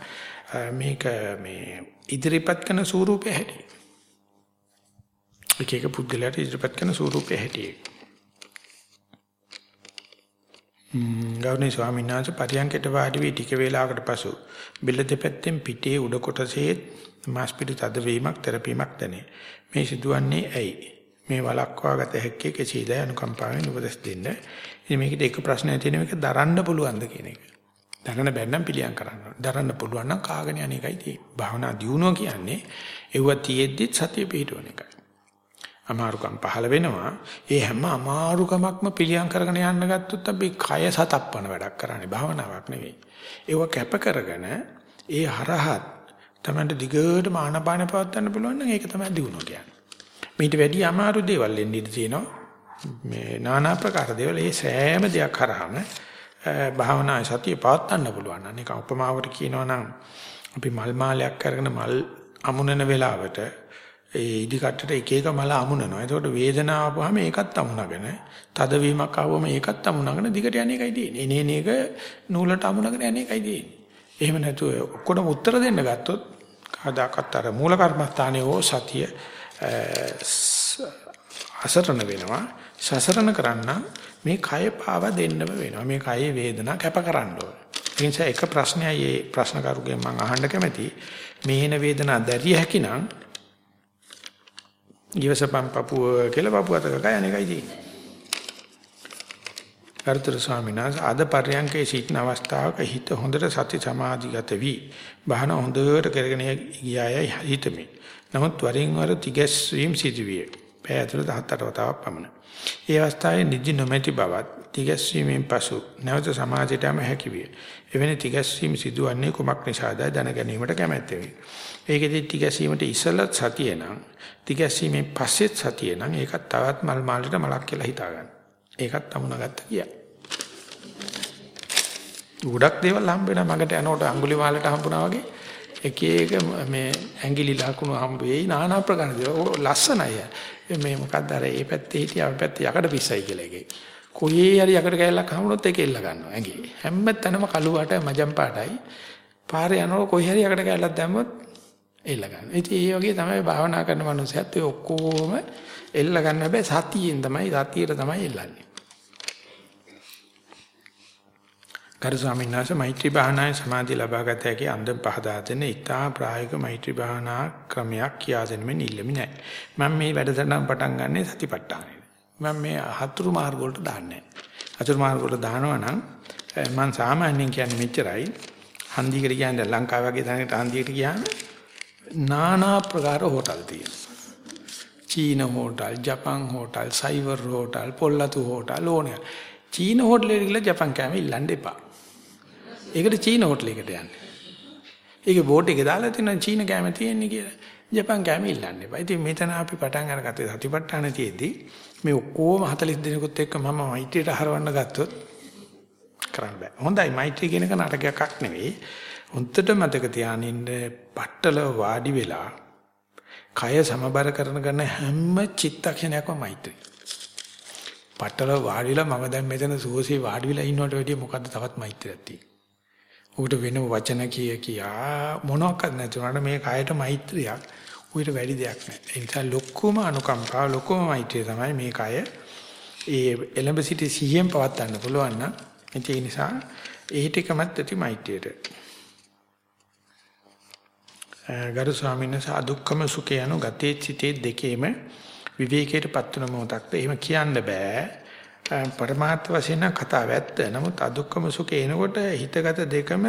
මේක මේ ඉදිරිපත් කරන ස්වරූපය හැටි. එක එක පුද්ගලයාට ඉදිරිපත් කරන ස්වරූපය හැටි. ගෞරවනීය ස්වාමීන් වහන්සේ පරියන්කයට වාඩි වී ටික වේලාවකට පසු බෙල්ල දෙපැත්තෙන් පිටේ උඩ කොටසේ මාස් පිටු තදවීමක් තෙරපීමක් දැනේ. මේ සිදුවන්නේ ඇයි? මේ වලක්වා ගත හැක්කේ කෙසේද අනුකම්පාවෙන් උපදෙස් දෙන්න. ඉතින් මේකට එක ප්‍රශ්නයක් තියෙන මේක දරන්න පුළුවන්ද කියන එක. දරන්න බැන්නම් පිළියම් කරන්න. දරන්න පුළුවන් නම් කාගෙන යන එකයි තියෙන්නේ. භාවනා දියුණුව කියන්නේ ඒව තියෙද්දි සතිය පිහිටවන එකයි. අමාරුකම් පහළ වෙනවා. ඒ හැම අමාරුකමක්ම පිළියම් කරගෙන යන්න ගත්තොත් අපි කය සතප්පන වැඩක් කරන්නේ භාවනාවක් නෙවෙයි. ඒව කැප කරගෙන ඒ හරහත් තමයි දිගටම ආනපාන පවත්වන්න පුළුවන් නම් ඒක තමයි දියුණුව කියන්නේ. මීට වැඩි අමාරු දේවල් එන්න ඉඩ තියෙනවා. මේ নানা ප්‍රකාර දේවල් ඒ සෑම දෙයක් කරාම භාවනාවේ සතිය පවත්වන්න පුළුවන්. අනික උපමාවට කියනවා නම් අපි මල් මාලයක් අරගෙන මල් අමුණන වෙලාවට ඒ ඉදි කට්ටට එක එක මල අමුණනවා. එතකොට වේදනාව ආවම ඒකත් අමුණගෙන, තදවීමක් ආවම ඒකත් අමුණගෙන දිගට යන එකයි තියෙන්නේ. එනේ නේක නූලට අමුණගෙන යන එකයි තියෙන්නේ. එහෙම නැතුව ඔක්කොම උත්තර දෙන්න ගත්තොත් කවදාකවත් අර මූල කර්මස්ථානයේ ඕ සතිය අසරණ වෙනවා සසරණ කරන්න මේ කය පාව දෙන්නම වෙනවා මේ කයේ වේදනා කැප කරන්න ඕන ඒ නිසා එක ප්‍රශ්නයයි මේ ප්‍රශ්න කරුගෙන් මම අහන්න කැමති මේන වේදනා දැරිය හැකිනම් ඊවසපම් පපුව කියලා පපුව අතක යන එකයි තියෙන්නේ අර්ථර ස්වාමීන් වහන්සේ අද පර්යංකේ සිටින අවස්ථාවක හිත හොඳට සති සමාධිගත වී බහන හොඳට කරගෙන ගියායයි හිතමි. නමුත් වරින් වර තිගැස්වීම සිදුවිය. පැය ඇතුළත හතර වතාවක් පමණ. ඒ අවස්ථාවේ නිදි නොමැති බවත් තිගැස්වීමෙන් පසු නැවත සමාජයට යම හැකි විය. එවැනි තිගැස්වීම සිදුවන්නේ කුමක් නිසාද දැන ගැනීමට කැමැත්ත වේ. ඒකෙදි තිගැස්වීමට ඉස්සලත් සතිය නම් තිගැස්වීමෙන් පස්සෙත් සතිය නම් ඒකත් තවත් මල් මාලට මලක් කියලා හිතා ගන්න. ඒකත් අමුණගත්ත කියා. ගොඩක් දේවල් හම්බ වෙනවා මගට යනකොට අඟුලි මාලට හම්බුනා වගේ එක එක මේ ඇඟිලි ලකුණු හම්බ වෙයි নানা ප්‍රකාර දේවල් ලස්සනයි මේ මොකක්ද අර මේ පැත්තේ හිටියා මේ පැත්තේ යකඩ පිස්සයි කියලා එකේ කොහේ හරි යකඩ කැල්ලක් හමුනොත් ඒක එල්ල ගන්නවා ඇඟේ. හැම තැනම කළු පාටයි මජම් පාටයි. පාරේ යනකොට කොහේ හරි යකඩ කැල්ලක් දැම්මොත් එල්ල ගන්නවා. ඉතින් ඒ වගේ තමයි භාවනා කරන මනුස්සයත් ඔය ඔක්කොම එල්ල ගන්න හැබැයි සතියෙන් තමයි සතියට තමයි එල්ලන්නේ. ගරු ස්වාමීන් වහන්සේ මෛත්‍රී භාවනාවේ සමාධිය ලබා ගත හැකි අන්දම් පහදා දෙන ඉතා ප්‍රායෝගික මෛත්‍රී භාවනා ක්‍රමයක් කියා දෙන්නෙම ඉල්ලෙමි නැහැ. මම මේ වැඩසටහන පටන් ගන්නෙ සතිපට්ඨානෙ. මම මේ හතුරු මාර්ග වලට දාන්නේ නැහැ. හතුරු මාර්ග වලට දානවා නම් මම සාමාන්‍යයෙන් කියන්නේ මෙච්චරයි. හන්දියකට කියන්නේ ලංකාව වගේ තැනකට හන්දියකට ගියාම নানা ප්‍රකාර හෝටල් තියෙනවා. චීන හෝටල්, ජපන් හෝටල්, සයිවර් හෝටල්, පොල්ලතු හෝටල් ඕනේ. චීන හෝටලෙට ගිහලා ජපන් කෑම ඉල්ලන්න එපා. ඒකට චීන හොටලයකට යන්නේ. ඒකේ බෝඩ් එක දාලා තියෙනවා චීන කෑම තියෙන්නේ කියලා. ජපන් කෑම ඉල්ලන්න එපා. ඉතින් මෙතන අපි පටන් අරගත්තේ සතිපට්ඨාන තියේදී මේ ඔක්කොම 40 දිනකුත් එක්ක මම මෛත්‍රියට හරවන්න ගත්තොත් කරන්න බෑ. හොඳයි මෛත්‍රිය කියන එක නටකයක් නෙවෙයි. හොන්තට මතක තියානින්න පట్టල වාඩි වෙලා කය සමබර කරන ගන්න හැම චිත්තක්ෂණයක්ම මෛත්‍රිය. පట్టල වාඩිලා මම දැන් මෙතන සුවසේ වාඩි වෙලා ඉන්නවට වැඩිය මොකද්ද තවත් මෛත්‍රියක් තියෙන්නේ. උකට වෙන වචන කිය කියා මොනවාක්වත් නැතුනට මේ කයට මෛත්‍රියක් උවිත වැඩි දෙයක් නැහැ. ඒ නිසා ලොකුම අනුකම්පාව ලොකුම මෛත්‍රිය තමයි මේ කය ඒ එලඹ සිටි සිහියෙන් පවත් ගන්න පුළුවන් නම් ඒ නිසා ඒ ටිකමත් ඇති මෛත්‍රියට. ගරු ස්වාමීන් වහන්සේ අදුක්කම සුඛය යන ගතේ සිටේ දෙකේම විවේකයටපත් වෙන මොහොතක්ද එහෙම කියන්න බෑ. පරමාර්ථ වශයෙන් කතාව ඇත්ත. නමුත් අදුක්කම සුඛේ එනකොට හිතගත දෙකම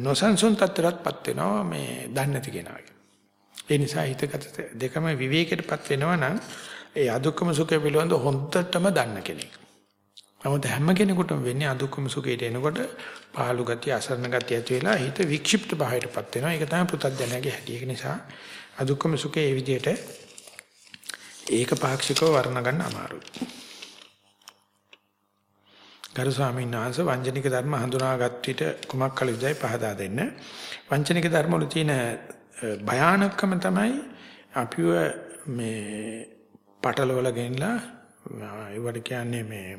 නොසන්සුන් තත්ත්වයටපත් වෙනවා මේ දන්නේ නැති කෙනාගේ. ඒ නිසා හිතගත දෙකම විවේකයටපත් වෙනවා නම් ඒ අදුක්කම සුඛය පිළිබඳ හොඳටම දන්න කෙනෙක්. නමුත් හැම කෙනෙකුටම වෙන්නේ අදුක්කම සුඛයට එනකොට පහළු ගතිය අසරණ ගතිය ඇති වෙලා හිත වික්ෂිප්ත භාවයටපත් වෙනවා. ඒක තමයි පුතත්ජනයාගේ හැටි. ඒක නිසා අදුක්කම සුඛේ මේ විදිහට ඒක පාක්ෂිකව වර්ණ ගන්න අමාරුයි. ගරු ස්වාමීන් වහන්සේ වංචනික ධර්ම හඳුනාගත් විට කුමක් කළ යුතුයි පහදා දෙන්න. වංචනික ධර්ම වල තියෙන භයානකම තමයි අපිව මේ පටලවල ගෙනලා ඒවට කියන්නේ මේ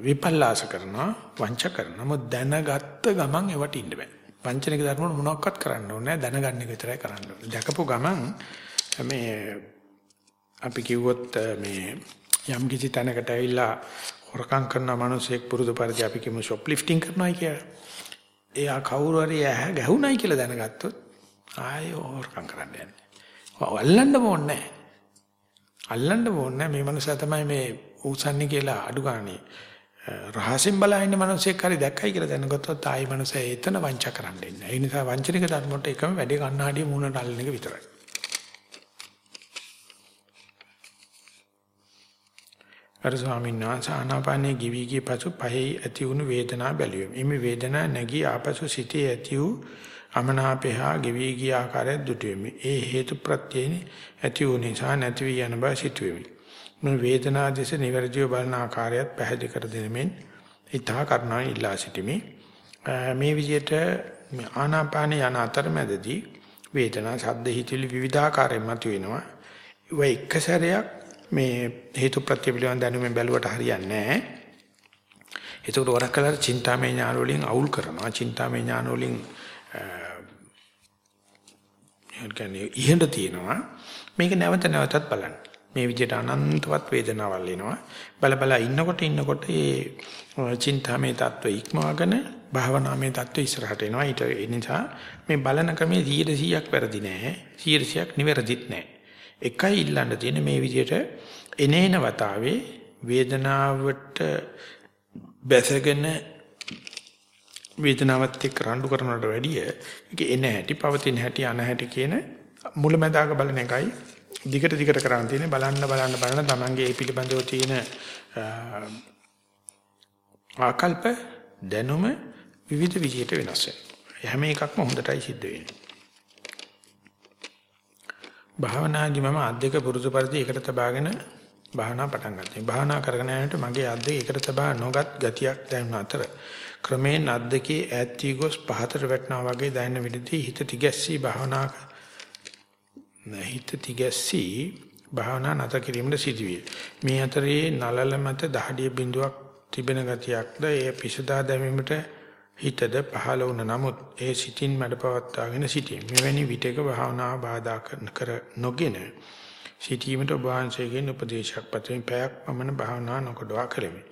විපල්ලාස කරනවා වංච කරනවා. මොකද දැනගත්ත ගමන් ඒවට ඉන්න බෑ. වංචනික ධර්ම වල මොනවක්වත් කරන්න ඕනේ නැහැ. දැනගන්න එක විතරයි කරන්න ඕනේ. දැකපු ගමන් මේ අපි කිව්වොත් මේ යම් කිසි තැනකට ඇවිල්ලා හොරකම් කරන මිනිසෙක් පුරුදු පරිදි අපි කියමු ෂොප් ලිෆ්ටිං කරනවා කියලා. එයා කවුරු හරි ඇහ ගැහුණයි කියලා දැනගත්තොත් ආයෙ හොරකම් කරන්න යන්නේ. අල්ලන්න ඕනේ අල්ලන්න ඕනේ මේ මනුස්සයා තමයි මේ ඌසන්නේ කියලා අඩු ගානේ රහසින් බලා ඉන්න මිනිස්සෙක් හරි දැක්කයි කියලා දැනගත්තොත් ආයෙ මනුස්සයා එතන වංච කරන්න ඉන්නේ. ඒ නිසා වංචනික ධර්ම වලට එකම වැඩේ කන්නාඩිය මූණට අල්ලන එක විතරයි. අර ස්වාමීන් වහන්සේ ආනාපානයේ ගිවි ගිය පසු පහේ ඇති වුණු වේදනා බැලුවෙමි. එimhe වේදනා නැගී ආපසු සිටේ ඇති වූ අමනාපේහා ගිවි ගිය ආකාරය දුටුවෙමි. ඒ හේතු ප්‍රත්‍යයෙන් ඇති වූ නිසා නැති වී යන බව සිටුවෙමි. මේ වේදනා දෙස නිවැරදිව බලන ආකාරයත් පැහැදිලි කර දෙනෙමින් ඊතා කරනා ඉල්ලා සිටිමි. මේ විදිහට ආනාපාන යන අතරමැදදී වේදනා ශබ්ද හිතිලි විවිධාකාරයෙන් මතුවෙනවා. ඒ එක සැරයක් මේ හේතු ප්‍රත්‍ය පිළිබඳ දැනුමෙන් බැලුවට හරියන්නේ නැහැ. ඒකට වරක් කලර චින්තාමය ඥාන වලින් අවුල් කරනවා. චින්තාමය ඥාන වලින් කියන්නේ ඉහෙඳ තියෙනවා. මේක නැවත නැවතත් බලන්න. මේ විදිහට අනන්තවත් වේදනාවල් එනවා. බල බල ඉන්නකොට ඉන්නකොට මේ චින්තාමය தত্ত্ব ඉක්මවාගෙන භාවනාමය தত্ত্ব ඉස්සරහට එනවා. ඊට ඒ නිසා මේ බලන ක්‍රමේ 100%ක් වැරදි නෑ. 100%ක් නිවැරදිත් නෑ. එකයි ඉල්ලන්න තියෙන්නේ මේ විදිහට එනේන වතාවේ වේදනාවට බැසගෙන වේදනාවත් එක්ක රණ්ඩු කරනවට වැඩිය ඒක එන හැටි පවතින හැටි අන හැටි කියන මුලැමැදාක බලන එකයි දිගට දිගට කරන්න තියෙන්නේ. බලන්න බලන්න බලන්න තමන්ගේ ඒ පිළිබඳව තියෙන ආකල්ප දැනුම විවිධ විදිහට වෙනස් වෙනවා. හැම එකක්ම හොඳටයි සිද්ධ වෙන්නේ. භාවනාදි මම අධ්‍යක පුරුදු පරිදි එකට තබාගෙන භාවනා පටන් ගත්තා. භාවනා කරගෙන යනකොට මගේ අධ්‍යක එකට තබා නොගත් ගතියක් දැනුන අතර ක්‍රමයෙන් අධ්‍යකේ ඈත් වී ගොස් පහතට වැටෙනා වගේ දැනෙන විදිහට හිත තිගැස්සී භාවනා හිත තිගැස්සී භාවනා නැත කිරීමට සිදුවේ. මේ අතරේ නලල මත දහඩිය බිඳුවක් තිබෙන ගතියක්ද ඒ පිසදා දැමීමට හිතද පහළ වුණ නමුත් ඒ සිතින් මඩපවත්වාගෙන සිටීම. මෙවැනි විටක භාවනාව බාධා කර නොගෙන සිටීමට ඔබ වහන්සේගෙන් උපදේශයක් පතමින් පැයක් පමණ භාවනා නොකඩවා කරමි.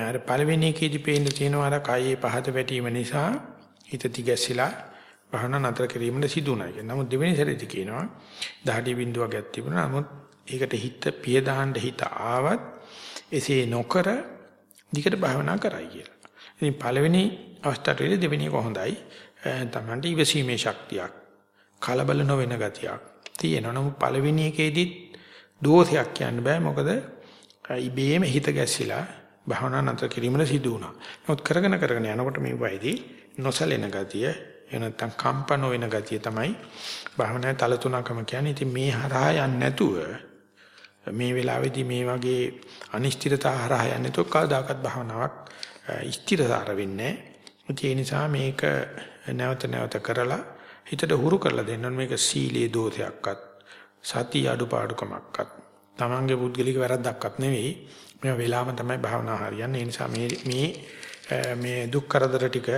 අර පළවෙනි එකේදී පේන්න තියෙනවා අර කයේ පහත වැටීම නිසා හිත තිගැසිලා භාවනා නතර කිරීමට සිදු වුණා කියන. නමුත් දෙවෙනි සැරේදී කියනවා දහඩි බිඳුවක් ගැත් තිබුණා. නමුත් ඒකට හිත පිය දාන්න හිත ආවත් එසේ නොකර දිකට භාවනා කරයි කියලා. ඉතින් පළවෙනි අවස්ථාවේදී දෙවෙනි එක හොඳයි. තමන්ට ඉවසීමේ ශක්තියක් කලබල නොවන ගතියක් තියෙනවා. නමුත් පළවෙනි එකේදී දෝෂයක් කියන්න බෑ. මොකද ඉබේම හිත ගැසිලා භාවනා නතර කිරීමට සිදු වුණා. නමුත් කරගෙන කරගෙන යනකොට මේ වයිදී නොසලෙන ගතිය එනත්තම් කම්පන වෙන ගතිය තමයි භාවනාවේ තල තුනකම කියන්නේ. ඉතින් මේ හරහා යන්නේ නැතුව මේ වෙලාවේදී මේ වගේ අනිශ්චිතතා හරහා යන්නේ તો කවදාකවත් භාවනාවක් ස්ථිරතර වෙන්නේ නැහැ. ඒ නිසා මේක නැවත නැවත කරලා හිතට හුරු කරලා දෙන්න මේක සීලයේ දෝෂයක්වත් සතිය අඩුපාඩුකමක්වත් තමන්ගේ පුද්ගලික වැරද්දක්වත් නෙවෙයි. මේ වෙලාවම තමයි භාවනා හරියන්නේ. ඒ නිසා මේ මේ මේ දුක් කරදර ටික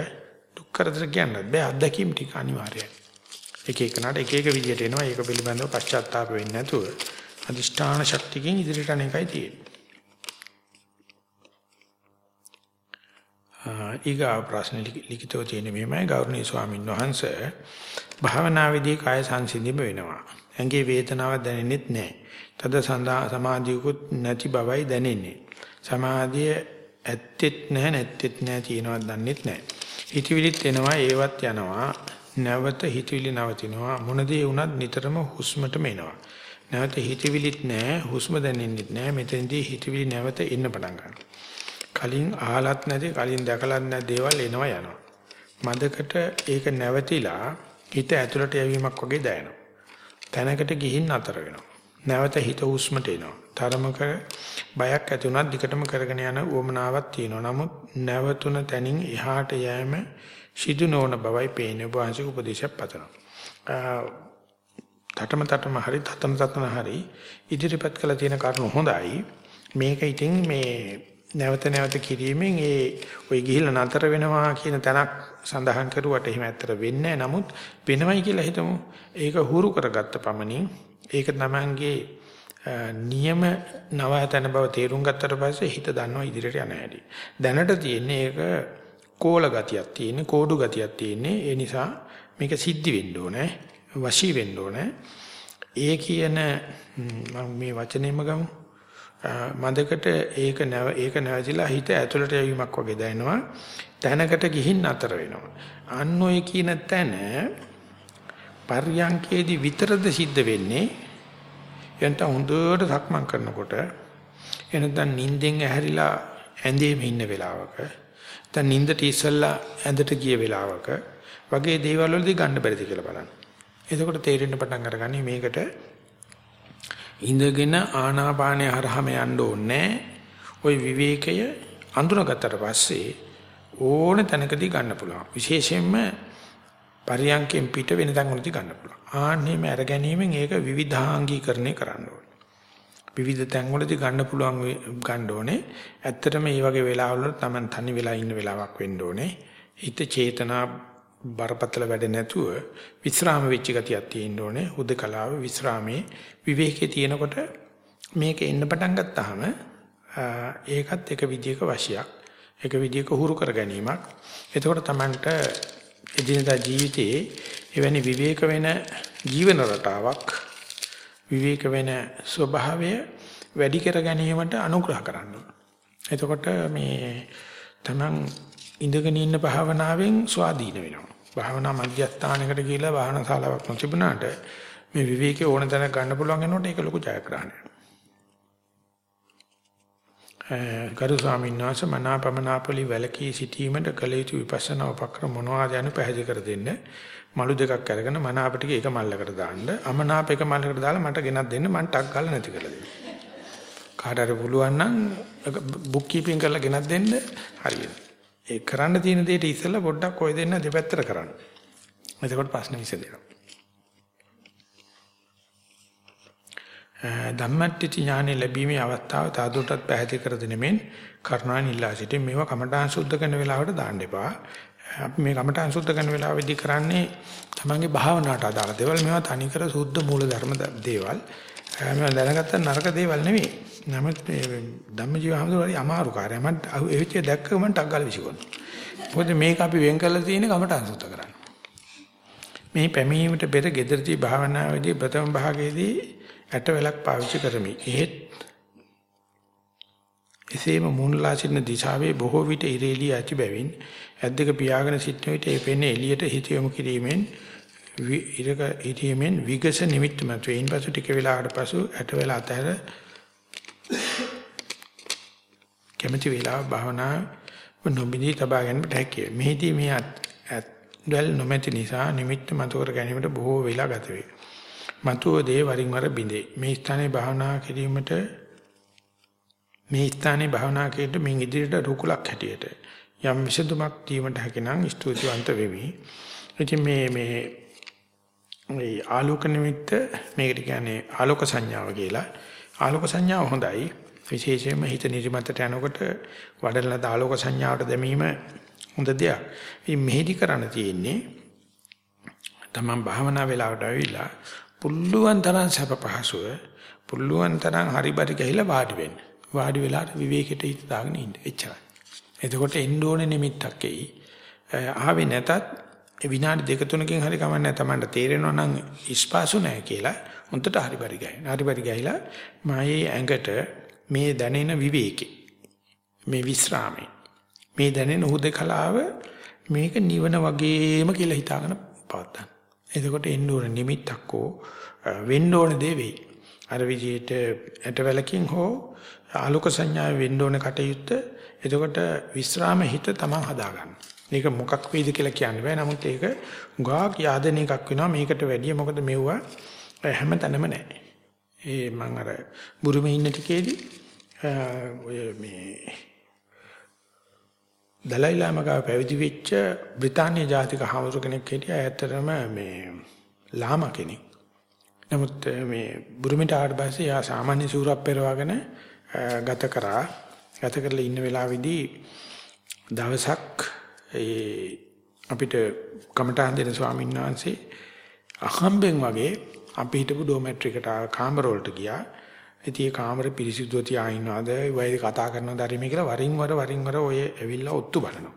දුක් කරදර කියන්නේ බෑ. අත්දැකීම් ටික අනිවාර්යයි. එක එකනට එක එක විදියට එනවා. ඒක පිළිබඳව පශ්චාත්තාප වෙන්නේ නැතුව අදිෂ්ඨාන ශක්තියකින් ඉදිරියට යන එකයි තියෙන්නේ. ඊගා ප්‍රශ්න ලිඛිතව තියෙන මෙහෙමයි ගෞරවනීය ස්වාමීන් වහන්සේ භාවනාවේදී කාය සංසිඳීම වෙනවා ඇඟේ වේදනාවක් දැනෙන්නෙත් නැහැ. තද සඳහා සමාධියකුත් නැති බවයි දැනෙන්නේ. සමාධිය ඇත්තෙත් නැහැ නැත්තෙත් නැහැ තියෙනවත් දන්නෙත් නැහැ. හිතවිලිත් එනවා ඒවත් යනවා. නැවත හිතවිලි නවතිනවා. මොන දේ වුණත් නිතරම හුස්මටම එනවා. නැවත හිතවිලිත් නැහැ හුස්ම දැනෙන්නෙත් නැහැ. මෙතනදී හිතවිලි නැවත එන්න පටන් ගන්නවා. කලින් අහලත් නැති කලින් දැකලත් නැති දේවල් එනවා යනවා. මදකට ඒක නැවතිලා හිත ඇතුළට යවීමක් වගේ දැනෙනවා. තැනකට ගිහින් අතර වෙනවා. නැවත හිත හුස්මට එනවා. තරමක බයක් ඇති වුණත් දිකටම කරගෙන යන උවමනාවක් තියෙනවා. නමුත් නැවතුන තැනින් එහාට යෑම සිදු නොවන බවයි පේන්නේ. වහන්සේ උපදේශයක් පතනවා. තටම තටම හරි තතන තතන හරි ඉදිරිපත් කළ තියෙන කරුණු හොඳයි. මේක ඉතින් මේ නැවත නැවත කිරීමෙන් ඒ ඔය ගිහිල්ලා නතර වෙනවා කියන තැනක් සඳහන් කරුවට එහෙම ඇත්තට වෙන්නේ නමුත් වෙනවයි කියලා හිතමු. ඒක හුරු කරගත්ත පමණින් ඒක තමංගේ නියම නවතන බව තේරුම් ගත්තට පස්සේ හිත දන්නවා ඉදිරියට යන හැටි. දැනට තියෙන්නේ ඒක කෝල ගතියක් තියෙන්නේ, කෝඩු ගතියක් තියෙන්නේ. ඒ නිසා මේක සිද්ධි වෙන්න ඕනේ, වශී වෙන්න ඕනේ. ඒ කියන මම මේ වචනේම ගමු. මදකට ඒක නැව ඒක නැවතිලා හිත ඇතුළට යවීමක් වගේ දැනෙනවා. තැනකට ගිහින් අතර වෙනවා. අන්න ඔය කියන තැන පර්යංකේදී විතරද සිද්ධ වෙන්නේ. එතන හොඳට සක්මන් කරනකොට එනදන් නිින්දෙන් ඇහැරිලා ඇඳේම ඉන්න වෙලාවක දැන් නිින්දට ඉස්සෙල්ලා ඇඳට ගිය වෙලාවක වගේ දේවල් වලදී ගන්න බැරිද කියලා බලන්න. එතකොට තේරෙන්න පටන් අරගන්නේ මේකට ඉඳගෙන ආනාපානය හරහාම යන්න ඕනේ. ওই විවේකය අඳුනගත්තට පස්සේ ඕන තැනකදී ගන්න පුළුවන්. විශේෂයෙන්ම පරියන්කෙන් පිට වෙන තැන් වලදී ගන්න පුළුවන්. ආන්නේම අර ගැනීමෙන් ඒක විවිධාංගීකරණය කරන්න ඕනේ. විවිධ තැන් වලදී ගන්න පුළුවන් ගන්න ඕනේ. ඇත්තටම මේ වගේ වෙලාවල තමයි තනි වෙලා ඉන්න වෙලාවක් වෙන්න ඕනේ. හිත චේතනා බරපතල වැඩ නැතුව විස්රාම වෙච්ච ගතියක් තියෙන්න ඕනේ. හුදකලාව විස්රාමේ විවේකයේ තියෙනකොට මේක එන්න පටන් ගත්තාම ඒකත් එක විදියක වශයක්. එක විදියක හුරු කර ගැනීමක්. එතකොට Tamanට එදිනදා ජීවිතයේ එවැනි විවේක වෙන ජීවන රටාවක් විවේක වෙන ස්වභාවය වැඩි කර ගැනීමට අනුග්‍රහ කරන්න. එතකොට මේ Taman ඉඳගෙන ඉන්න භාවනාවෙන් ස්වාධීන වෙනවා. භාවනා මධ්‍යස්ථානයකට ගිහිල්ලා භාවනා ශාලාවක් නොතිබුණාට මේ විවේකේ ඕන තැනක ගන්න පුළුවන් වෙනකොට ඒක ලොකු ජයග්‍රහණයක්. ගරු ස්වාමීන් වහන්සේ මනාපමනාපලි වැලකී සිටීමට කල යුතු විපස්සනා උපක්‍රම මොනවාද යනු පැහැදිලි කර දෙන්න. මලු දෙකක් අරගෙන මනාප ටික එක මල්ලකට දාන්න. අමනාප එක මල්ලකට දාලා මට ගෙනත් දෙන්න මං ටක් ගාලා නැති කරලා දෙන්න. කාට හරි පුළුවන් නම් බුක් කීපින් කරලා ගෙනත් දෙන්න හරියට. ඒ කරන්න තියෙන දෙයට ඉස්සෙල්ලා පොඩ්ඩක් ඔය දෙන්න දෙපැත්තට කරන්න. එතකොට ප්‍රශ්න විසඳෙනවා. ධම්මට්ටි ඥානෙ ලැබීමේ අවස්ථාව තාදුටත් පැහැදිලි කර දෙනෙමින් කරුණාන් ඉල්ලා සිටින් මේවා කමඨාන් සුද්ධ කරන වෙලාවට දාන්න එපා. අපි මේ කමඨාන් සුද්ධ කරන වෙලාවෙදී කරන්නේ තමන්ගේ භාවනාවට අදාළ දේවල් මේවා තනිකර සුද්ධ මූල ධර්ම දේවල්. මේවා දැනගත්ත නරක දේවල් නෙවෙයි. නමුත් මේ ධම්මජීව හැමෝටම අමාරු කාර්යය. මම ඒ විදිය දැක්කම මම ටක් ගාලා විසිකොනවා. මොකද මේක අපි වෙන් කරලා තියෙන කමඨාන් සුද්ධ කරන්න. මේ පැමිණීමට පෙර gederදී භාවනාවේදී ප්‍රථම භාගයේදී ඇටවලක් පාවිච්චි කරමි. එහෙත් එසේම මුන්ලා සිටින දිශාවේ බොහෝ විට ඉරේලිය ඇති බැවින් ඇද්දක පියාගෙන සිටින විට ඒ පෙන්නේ එළියට හිත යොමු කිරීමෙන් ඉරක හිතීමෙන් විගස නිමිත්ත මත වෙයින් පසු ටික වෙලාවකට පසු ඇටවල අතර කැමැති වෙලාව භාවනා නොබිනී තබා ගැනීමට හැකිය. මෙහිදී මේ ඇත්වල නොමැති නිසා නිමිත්ත මත කර ගැනීමට බොහෝ වෙලා ගත වේ. මතුව දේ වරින් වර බිඳේ. මේ ස්ථානයේ භාවනා කිරීමට මේ ස්ථානයේ භාවනා කිරීමට මින් ඉදිරියට රුකුලක් හැටියට යම් විසඳුමක් දීමට හැකිනම් ස්තුතිවන්ත වෙමි. ඉතින් මේ මේ මේ ආලෝක නිමිත්ත මේකට කියන්නේ ආලෝක සංඥාව කියලා. ආලෝක සංඥාව හොඳයි. විශේෂයෙන්ම හිත නිදිමතට යනකොට වඩලන ආලෝක සංඥාවට දැමීම හොඳ දෙයක්. ඉතින් මෙහෙදි කරන්න තියෙන්නේ තමන් භාවනා වෙලාවට ඇවිල්ලා පුල්ලුවන් තරම් සැප පහසුව පුල්ලුවන් තරම් හරි බරි ගහිලා වාඩි වෙන්න. වාඩි වෙලාට විවේකයට හිත දාගෙන ඉන්න. එච්චරයි. එතකොට එන්න ඕනේ නිමිත්තක් එයි. ආවේ නැතත් විනාඩි දෙක තුනකින් හරි කමන්නේ තමන්ට තේරෙනවා නම් ඉස්පාසු නැහැ කියලා උන්ටට හරි බරි ගහන. හරි බරි ගහිලා මායේ ඇඟට මේ දැනෙන විවේකේ මේ විස්රාමේ මේ දැනෙන හුදකලාව මේක නිවන වගේම කියලා හිතාගෙන පවත්තන්න. එතකොට එන්න ඕන නිමිත්තක් හෝ වෙන්න ඕන දේ වෙයි. අර විදිහට ඇටවැලකින් හෝ ආලෝක සංඥාවේ වෙන්න ඕන කටයුත්ත එතකොට විස්රාම හිත තමන් හදාගන්න. මේක මොකක් වෙයිද කියලා කියන්න බෑ. නමුත් ඒක ගාක් yaadන එකක් වෙනවා. මේකට වැඩිය මොකද මෙවුවා හැම තැනම නැහැ. ඒ මම අර බුරුමේ ඉන්න ටිකේදී ඔය මේ දලයි ලාමගාව පැවිදි වෙච්ච බ්‍රිතාන්‍ය ජාතික හමුරු කෙනෙක් හිටියා. ඇත්තටම මේ ලාම කෙනෙක්. නමුත් මේ බුරුමිට ආවට පස්සේ යා සාමාන්‍ය සූරක් පෙරවගෙන ගත කරා. ගත කරලා ඉන්න වෙලාවේදී දවසක් ඒ අපිට කමටහන් දෙන ස්වාමීන් වහන්සේ අහම්බෙන් වගේ අපි හිටපු ඩෝමැට්‍රිකට කාමර වලට ගියා. ඉතින් ඒ කාමරේ පිරිසිදුව තියා ඉන්නවද, වයි කතා කරනවද හරි කියලා වරින් වර වරින් වර ඔය ඇවිල්ලා ඔත්තු බලනවා.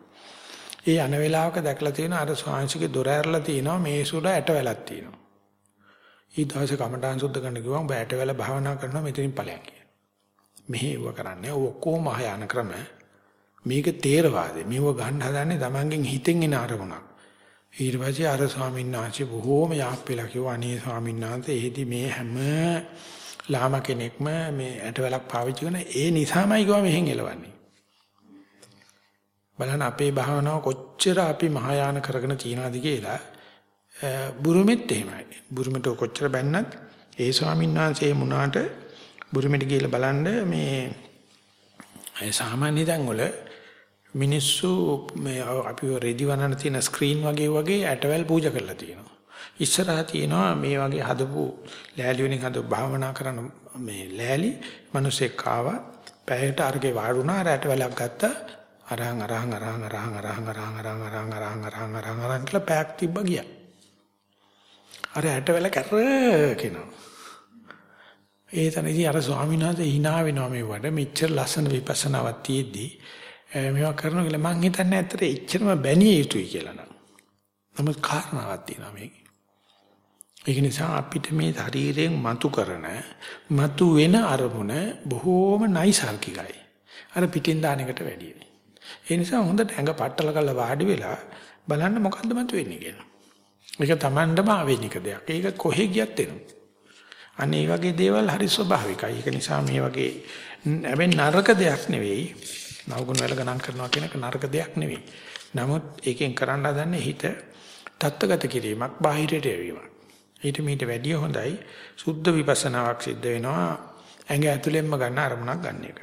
ඒ අන වේලාවක දැකලා තියෙන අර ස්වාංශිකේ දොර ඇරලා තියෙනවා මේ සුඩ ඇට වැලක් තියෙනවා. ඊ දවසේ කමඨාන් සුද්ධ කරන්න කිව්වම ඔබ ඇට වැල භාවනා කරනවා මෙතනින් ඵලයක් කියලා. මෙහෙව කරන්නේ ඔක්කොම මහායාන ක්‍රම. මේක තේරවාදේ. මේව ගන්න හදන්නේ Tamanගෙන් හිතෙන් එන අරමුණක්. ඊට පස්සේ අර ස්වාමීන් වහන්සේ බොහෝම යාප් වෙලා කිව්වා අනේ ස්වාමීන් වහන්සේ එහෙදි මේ හැම ලාම කෙනෙක්ම මේ ඇටවලක් පාවිච්චි කරන ඒ නිසාමයි ගියා මෙහෙන් එලවන්නේ. බලන්න අපේ භාවනාව කොච්චර අපි මහායාන කරගෙන තියනවාද කියලා බුරුමෙත් එහෙමයි. බුරුමෙට කොච්චර බැන්නත් ඒ ස්වාමීන් වහන්සේ මුණාට බුරුමෙට ගිහලා බලන්න මේ සාමාන්‍ය තැන් වල මිනිස්සු මේ අපි රෙදි වනන තියෙන ස්ක්‍රීන් වගේ වගේ ඇටවැල් පූජා කරලා තියෙනවා. ඉස්සරහා තියෙනවා මේ වගේ හදපු ලෑලි වලින් හදපු භාවනා කරන මේ ලෑලි මිනිස්සෙක් ආවා පැයට අරගේ වාඩුණා රැට වැලක් ගත්තා අරහන් අරහන් අරහන් අරහන් අරහන් අරහන් අරහන් අරහන් අරහන් අරහන් අරහන් අරහන් කියලා පැයක් තිබ්බ ගියා අර ඇට වැල කැරකිනවා ඒ තනදී අර ස්වාමීන් වහන්සේ hina වෙනවා මේ වඩ මෙච්චර ලස්සන විපස්සනාවක් තියෙද්දී මේවා කරනවා කියලා මං හිතන්නේ ඇත්තට එච්චරම බැනිය යුතුයි කියලා නම් නමුත් කාරණාවක් තියෙනවා මේකේ ඒක නිසා අපිට මේ ශරීරයෙන් මතු කරන මතු වෙන අරමුණ බොහෝම නයිසර්ගිකයි. අර පිටින් දාන එකට වැඩිය. ඒ නිසා හොඳට ඇඟ පట్టල කරලා වාඩි වෙලා බලන්න මොකද්ද මතු වෙන්නේ කියලා. ඒක Tamandම ආවෙනික දෙයක්. ඒක කොහෙ ගියත් එනවා. අනේ වගේ දේවල් හරි ස්වභාවිකයි. ඒක නිසා මේ වගේ හැබැයි නරක දෙයක් නෙවෙයි. නවගුණ වල ගණන් කරනවා කියන එක නරක දෙයක් නෙවෙයි. නමුත් ඒකෙන් කරන්න හදන්නේ හිත තත්ත්වගත කිරීමක්, බාහිරට යවීමක්. ඊට මීට වැඩිය හොඳයි සුද්ධ විපස්සනාවක් සිද්ධ වෙනවා ඇඟ ඇතුළෙන්ම ගන්න අරමුණක් ගන්න එක.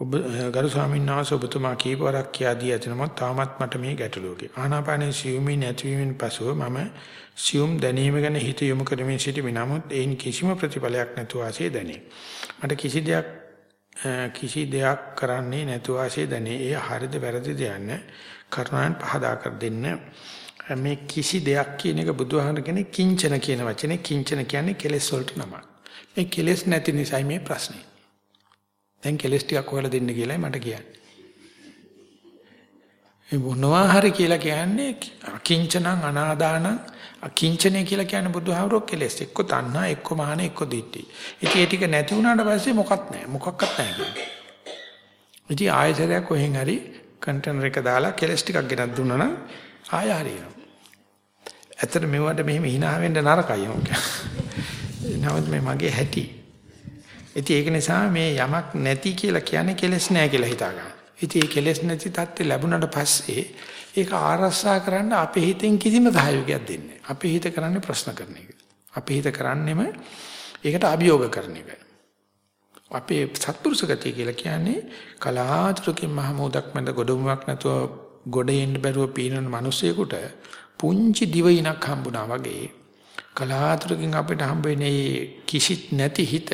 ඔබ ගරු ස්වාමීන් වහන්සේ ඔබතුමා කීපවරක් කියා දී ඇතනම තාමත් මට මේ ගැටලුවකි. ආනාපානයේ සියුම්ී නැතිවීමෙන් පසුව මම සියුම් දැනීම ගැන හිත යොමු කරමින් සිටිමි. නමුත් ඒන් කිසිම ප්‍රතිඵලයක් නැතුව ආසේ දැනේ. මට කිසි දෙයක් කිසි දෙයක් කරන්නේ නැතුව ආසේ දැනේ. ඒ හරිද වැරදිද යන්න කරුණාවෙන් පහදා කර දෙන්න. මේ කිසි දෙයක් කියන එක බුදුහාමරගෙන කිංචන කියන වචනේ කිංචන කියන්නේ කෙලෙස් වලට නමක්. මේ කෙලෙස් නැති නිසායි මේ ප්‍රශ්නේ. දැන් කෙලස් ටිකක් හොයලා දෙන්න කියලායි මට කියන්නේ. ඒ මොනවා හරි කියලා කියන්නේ අකිංචනං අනාදානං අකිංචනේ කියලා කියන්නේ බුදුහාමුදුරුවෝ කෙලස් එක්ක තණ්හා එක්ක මාන එක්ක දිට්ඨි. ඉතින් ඒ ටික නැති වුණාට පස්සේ මොකක් නැහැ. මොකක්වත් නැහැ කියන්නේ. ඉතින් ආයතරයක් කොහෙන් හරි කන්ටේනර් එක දාලා කෙලස් ටිකක් ගෙනත් දුන්නා නම් ආය හරියනවා. ඇත්තට මෙවට මෙහෙම hina වෙන්න නරකයි මොකද? නමුත් මේ මගේ හැටි ඉතින් ඒක නිසා මේ යමක් නැති කියලා කියන්නේ කෙලස් නැහැ කියලා හිතා ගන්න. ඉතින් මේ කෙලස් නැති தත්ත්වය ලැබුණාට පස්සේ ඒක ආරස්සා කරන්න අපේ හිතෙන් කිසිම සහයෝගයක් දෙන්නේ නැහැ. අපේ හිත කරන්නේ ප්‍රශ්න කරන එක. අපේ හිත කරන්නේම ඒකට අභියෝග කරන එක. අපේ සත්පුරුෂ ගතිය කියලා කියන්නේ කලාතුරකින් මහමෝදක් මැද ගොඩමුවක් නැතුව ගොඩේන්න බැරුව පීනන මිනිසෙකුට පුංචි දිවයිනක් හම්බුණා වගේ කලාතුරකින් අපිට හම්බ වෙන්නේ කිසිත් නැති හිත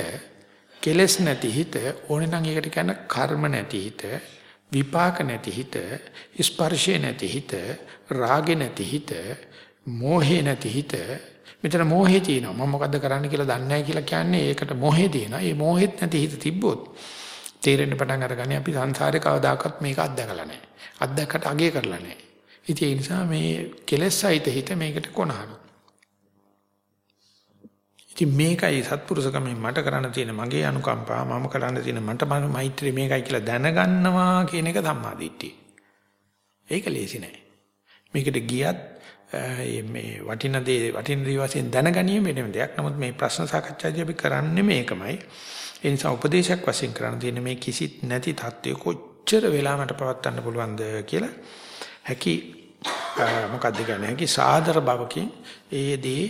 කෙලස් නැති හිත ඕනේ නම් ඒකට කියන කර්ම නැති හිත විපාක නැති හිත ස්පර්ශේ නැති හිත රාගෙ නැති හිත මෝහේ නැති හිත. මෙතන මෝහේ තියෙනවා. මම මොකද්ද කරන්න කියලා දන්නේ නැහැ කියලා කියන්නේ ඒකට මෝහේ තියෙනවා. ඒ මෝහෙත් නැති හිත තිබ්බොත් තේරෙන්න පටන් අරගන්නේ අපි සංසාරේ කවදාකවත් මේක අත්දකලා නැහැ. අත්දැකට අගය කරලා නැහැ. ඉතින් ඒ නිසා මේ කෙලෙස් සහිත හිත මේකට කොනහනවා ඉතින් මේකයි සත්පුරුෂකමෙන් මට කරන්න තියෙන මගේ අනුකම්පා මම කරන්න තියෙන මට මෛත්‍රී මේකයි කියලා දැනගන්නවා කියන එක සම්මාදිට්ඨිය. ඒක ලේසි නෑ. මේකට ගියත් මේ වටින දේ වටින දේ වශයෙන් දැනගැනීම වෙනම දෙයක්. නමුත් මේ ප්‍රශ්න සාකච්ඡාදී අපි කරන්නේ මේකමයි. ඒ නිසා උපදේශයක් වශයෙන් කරන්න තියෙන මේ කිසිත් නැති தත්ත්වය කොච්චර වෙලා මට පවත්වන්න පුළුවන්ද කියලා හැකි මොකක්ද කියන්නේ හැකි සාදර බවකින් ඒ දේ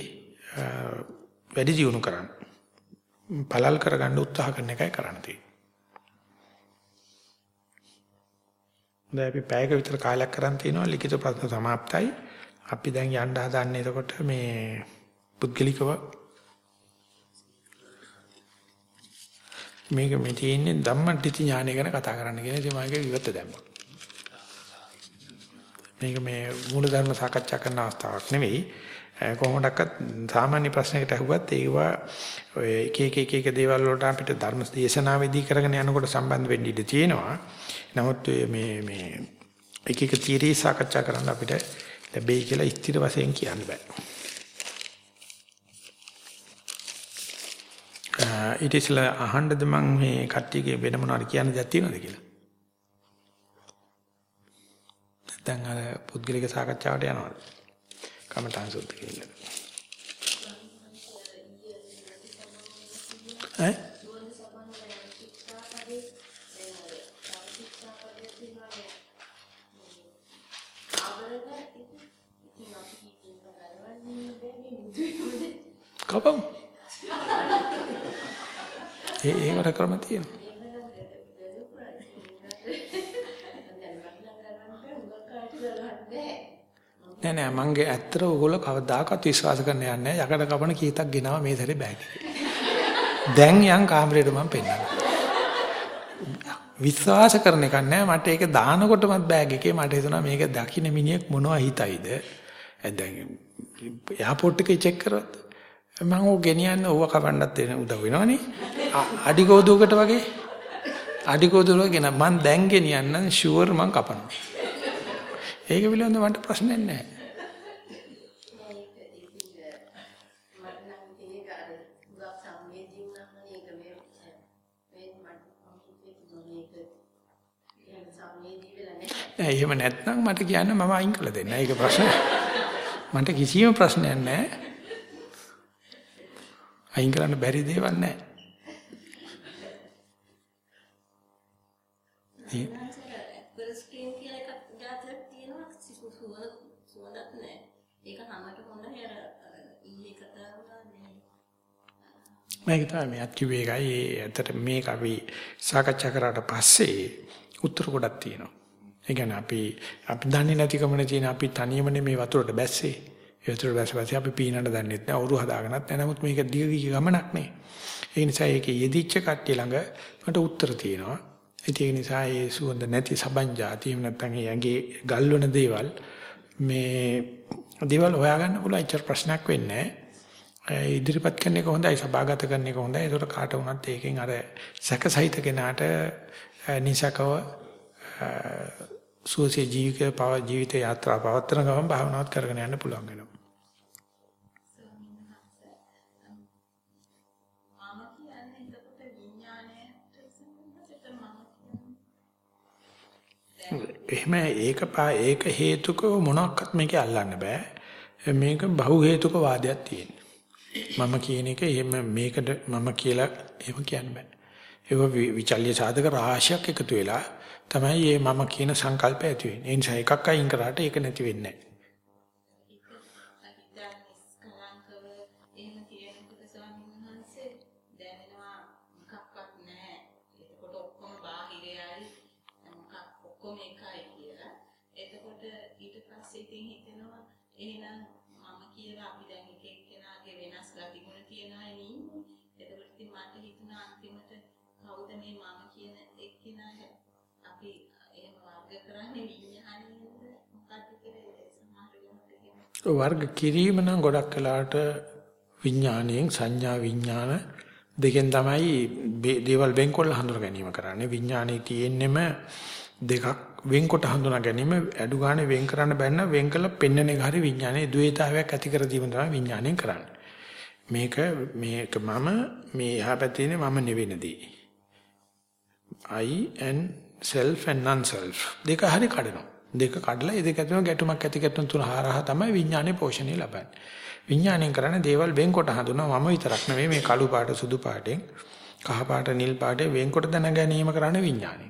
වැඩි දියුණු කරන්න. පළල් කරගන්න උත්සාහ කරන එකයි කරන්න තියෙන්නේ. දැන් අපි පැයක විතර කාලයක් කරන් තිනවා ලිඛිත ප්‍රශ්න સમાප්තයි. අපි දැන් යන්න හදන්නේ එතකොට මේ පුද්ගලිකව මේක මේ තියෙන්නේ ධම්මටිති ඥානය ගැන කතා කරන්න කියන ඉතින් මම ඒක විවත දැම්මා. මේක මේ මූලධර්ම සාකච්ඡා කරන අවස්ථාවක් නෙවෙයි. කොහොමඩක්වත් සාමාන්‍ය ප්‍රශ්නයකට අහුවත් ඒවා ඔය එක එක එක එක දේවල් වලට අපිට ධර්ම දේශනාවේදී කරගෙන යනකොට සම්බන්ධ වෙන්න ඉඩ තියෙනවා. නමුත් මේ මේ එක එක තීරී සාකච්ඡා කරන්න අපිට ලැබෙයි කියලා ස්ථිර වශයෙන් කියන්න බෑ. ඊට ඉස්සෙල්ලා අහන්නද මම මේ කට්ටියගේ වෙන මොනවද කියන්න දෙයක් තියෙනවද කියලා? නැත්නම් අර පුද්ගලික සාකච්ඡාවට යනවද? කමඨාන් සුද්ධ කියලා. ඈ? කපමු. ඒ ඒකට ක්‍රම තියෙනවා. නෑ නෑ මංගේ ඇත්තට ඕගොල්ලෝ කවදාකවත් විශ්වාස කරන්න යන්නේ නෑ යකඩ කපන කීතක් ගෙනාව මේ සැරේ බෑග් දැන් යන් කාමරේට මම පෙන්නනවා. විශ්වාස කරන එක නෑ මට ඒක දානකොටමත් බෑග් එකේ මට හිතුණා මේක දකින්න මිනිහෙක් මොනවා හිතයිද? දැන් එයාපෝට් එකේ චෙක් කරොත් මම ඕක ගෙනියන්න ඕව කවන්නත් වෙන උදව් වෙනවනේ. අඩිගෝදුවකට වගේ අඩිගෝදුවකට ගෙන මම දැන් ගෙනියන්න ෂුවර් මම කපනවා. ඒක පිළිබඳව මට ප්‍රශ්නයක් නැහැ. නෑ එහෙම නැත්නම් මට කියන්න මම අයින් කළ දෙන්න. ඒක ප්‍රශ්න. මට කිසිම ප්‍රශ්නයක් නෑ. අයින් කරන්න බැරි දේවල් නෑ. මේක තමයි මේ අත්කිවේ එකයි ඇත්තට මේක අපි සාකච්ඡා කරාට පස්සේ උත්තර ගොඩක් තියෙනවා. ඒ කියන්නේ අපි අපි දන්නේ නැතිකමනේ තියෙන අපි තනියමනේ මේ වතුරට බැස්සේ. ඒ වතුරට බැස්සේ අපි පීනන්න දන්නේ නැහැ. අවුරු හදාගන්නත් නැහැ. නමුත් මේක දීර්ඝ ගමනක් නේ. ඒ නිසා ඒකේ යෙදිච්ච කට්ටිය ළඟ මට උත්තර තියෙනවා. ඒ නිසා ඒ සුවඳ නැති සබංජාති එහෙම නැත්නම් ඒ ඇඟේ ගල්වන දේවල් මේ දේවල් හොයාගන්න පුළුවන් ඉච්චර ප්‍රශ්නයක් වෙන්නේ නැහැ. ඉදිරිපත් කරන එක හොඳයි සභාගත කරන එක හොඳයි. ඒකට කාට වුණත් ඒකෙන් අර සැකසහිත කෙනාට නිසකව සුවසේ ජීවිත පව ජීවිත යාත්‍රා පවත්වන ගමන් භාවනාවත් කරගෙන යන්න පුළුවන් වෙනවා. එහෙම ඒක ඒක හේතුක මොනක්වත් මේකේ අල්ලන්න බෑ. මේක බහු හේතුක වාදයක් තියෙන. මම කියන එක එහෙම මේකට මම කියලා එහෙම කියන්න බෑ. ඒක විචල්්‍ය සාධක රාශියක් එකතු වෙලා තමයි මේ මම කියන සංකල්පය ඇති වෙන්නේ. ඒ නිසා එකක් අයින් කරාට ඒක නැති වෙන්නේ නැහැ. වර්ග කිරීම නම් ගොඩක් වෙලාට විඥාණයෙන් සංඥා විඥාන දෙකෙන් තමයි දේවල් වෙන්කොල්ල හඳුනා ගැනීම කරන්නේ. විඥාණේ තියෙන්නෙම දෙකක් වෙන්කොට හඳුනා ගැනීම අඩු ගන්න වෙන් කරන්න බැන්න වෙන් කළ පෙන්නන එක හරි විඥානයේ ද්වේතාවයක් ඇති කර දීම තමයි විඥාණයෙන් කරන්නේ. මේක මේක මම මේ එහා පැත්තේ මම නෙවෙනදී I and self and non self දෙක හරි කඩනවා. දෙක කඩලා ඒ දෙක ඇතුළේ ගැටුමක් ඇති ගැටුම් තුන හරහා තමයි විඥානයේ පෝෂණය ලබන්නේ. විඥාණයෙන් කරන්නේ දේවල් වෙන්කොට හඳුනනවා මම විතරක් නෙවෙයි මේ කළු පාට සුදු පාටෙන් කහ පාට නිල් පාටේ වෙන්කොට දැන ගැනීම කරන්නේ විඥානය.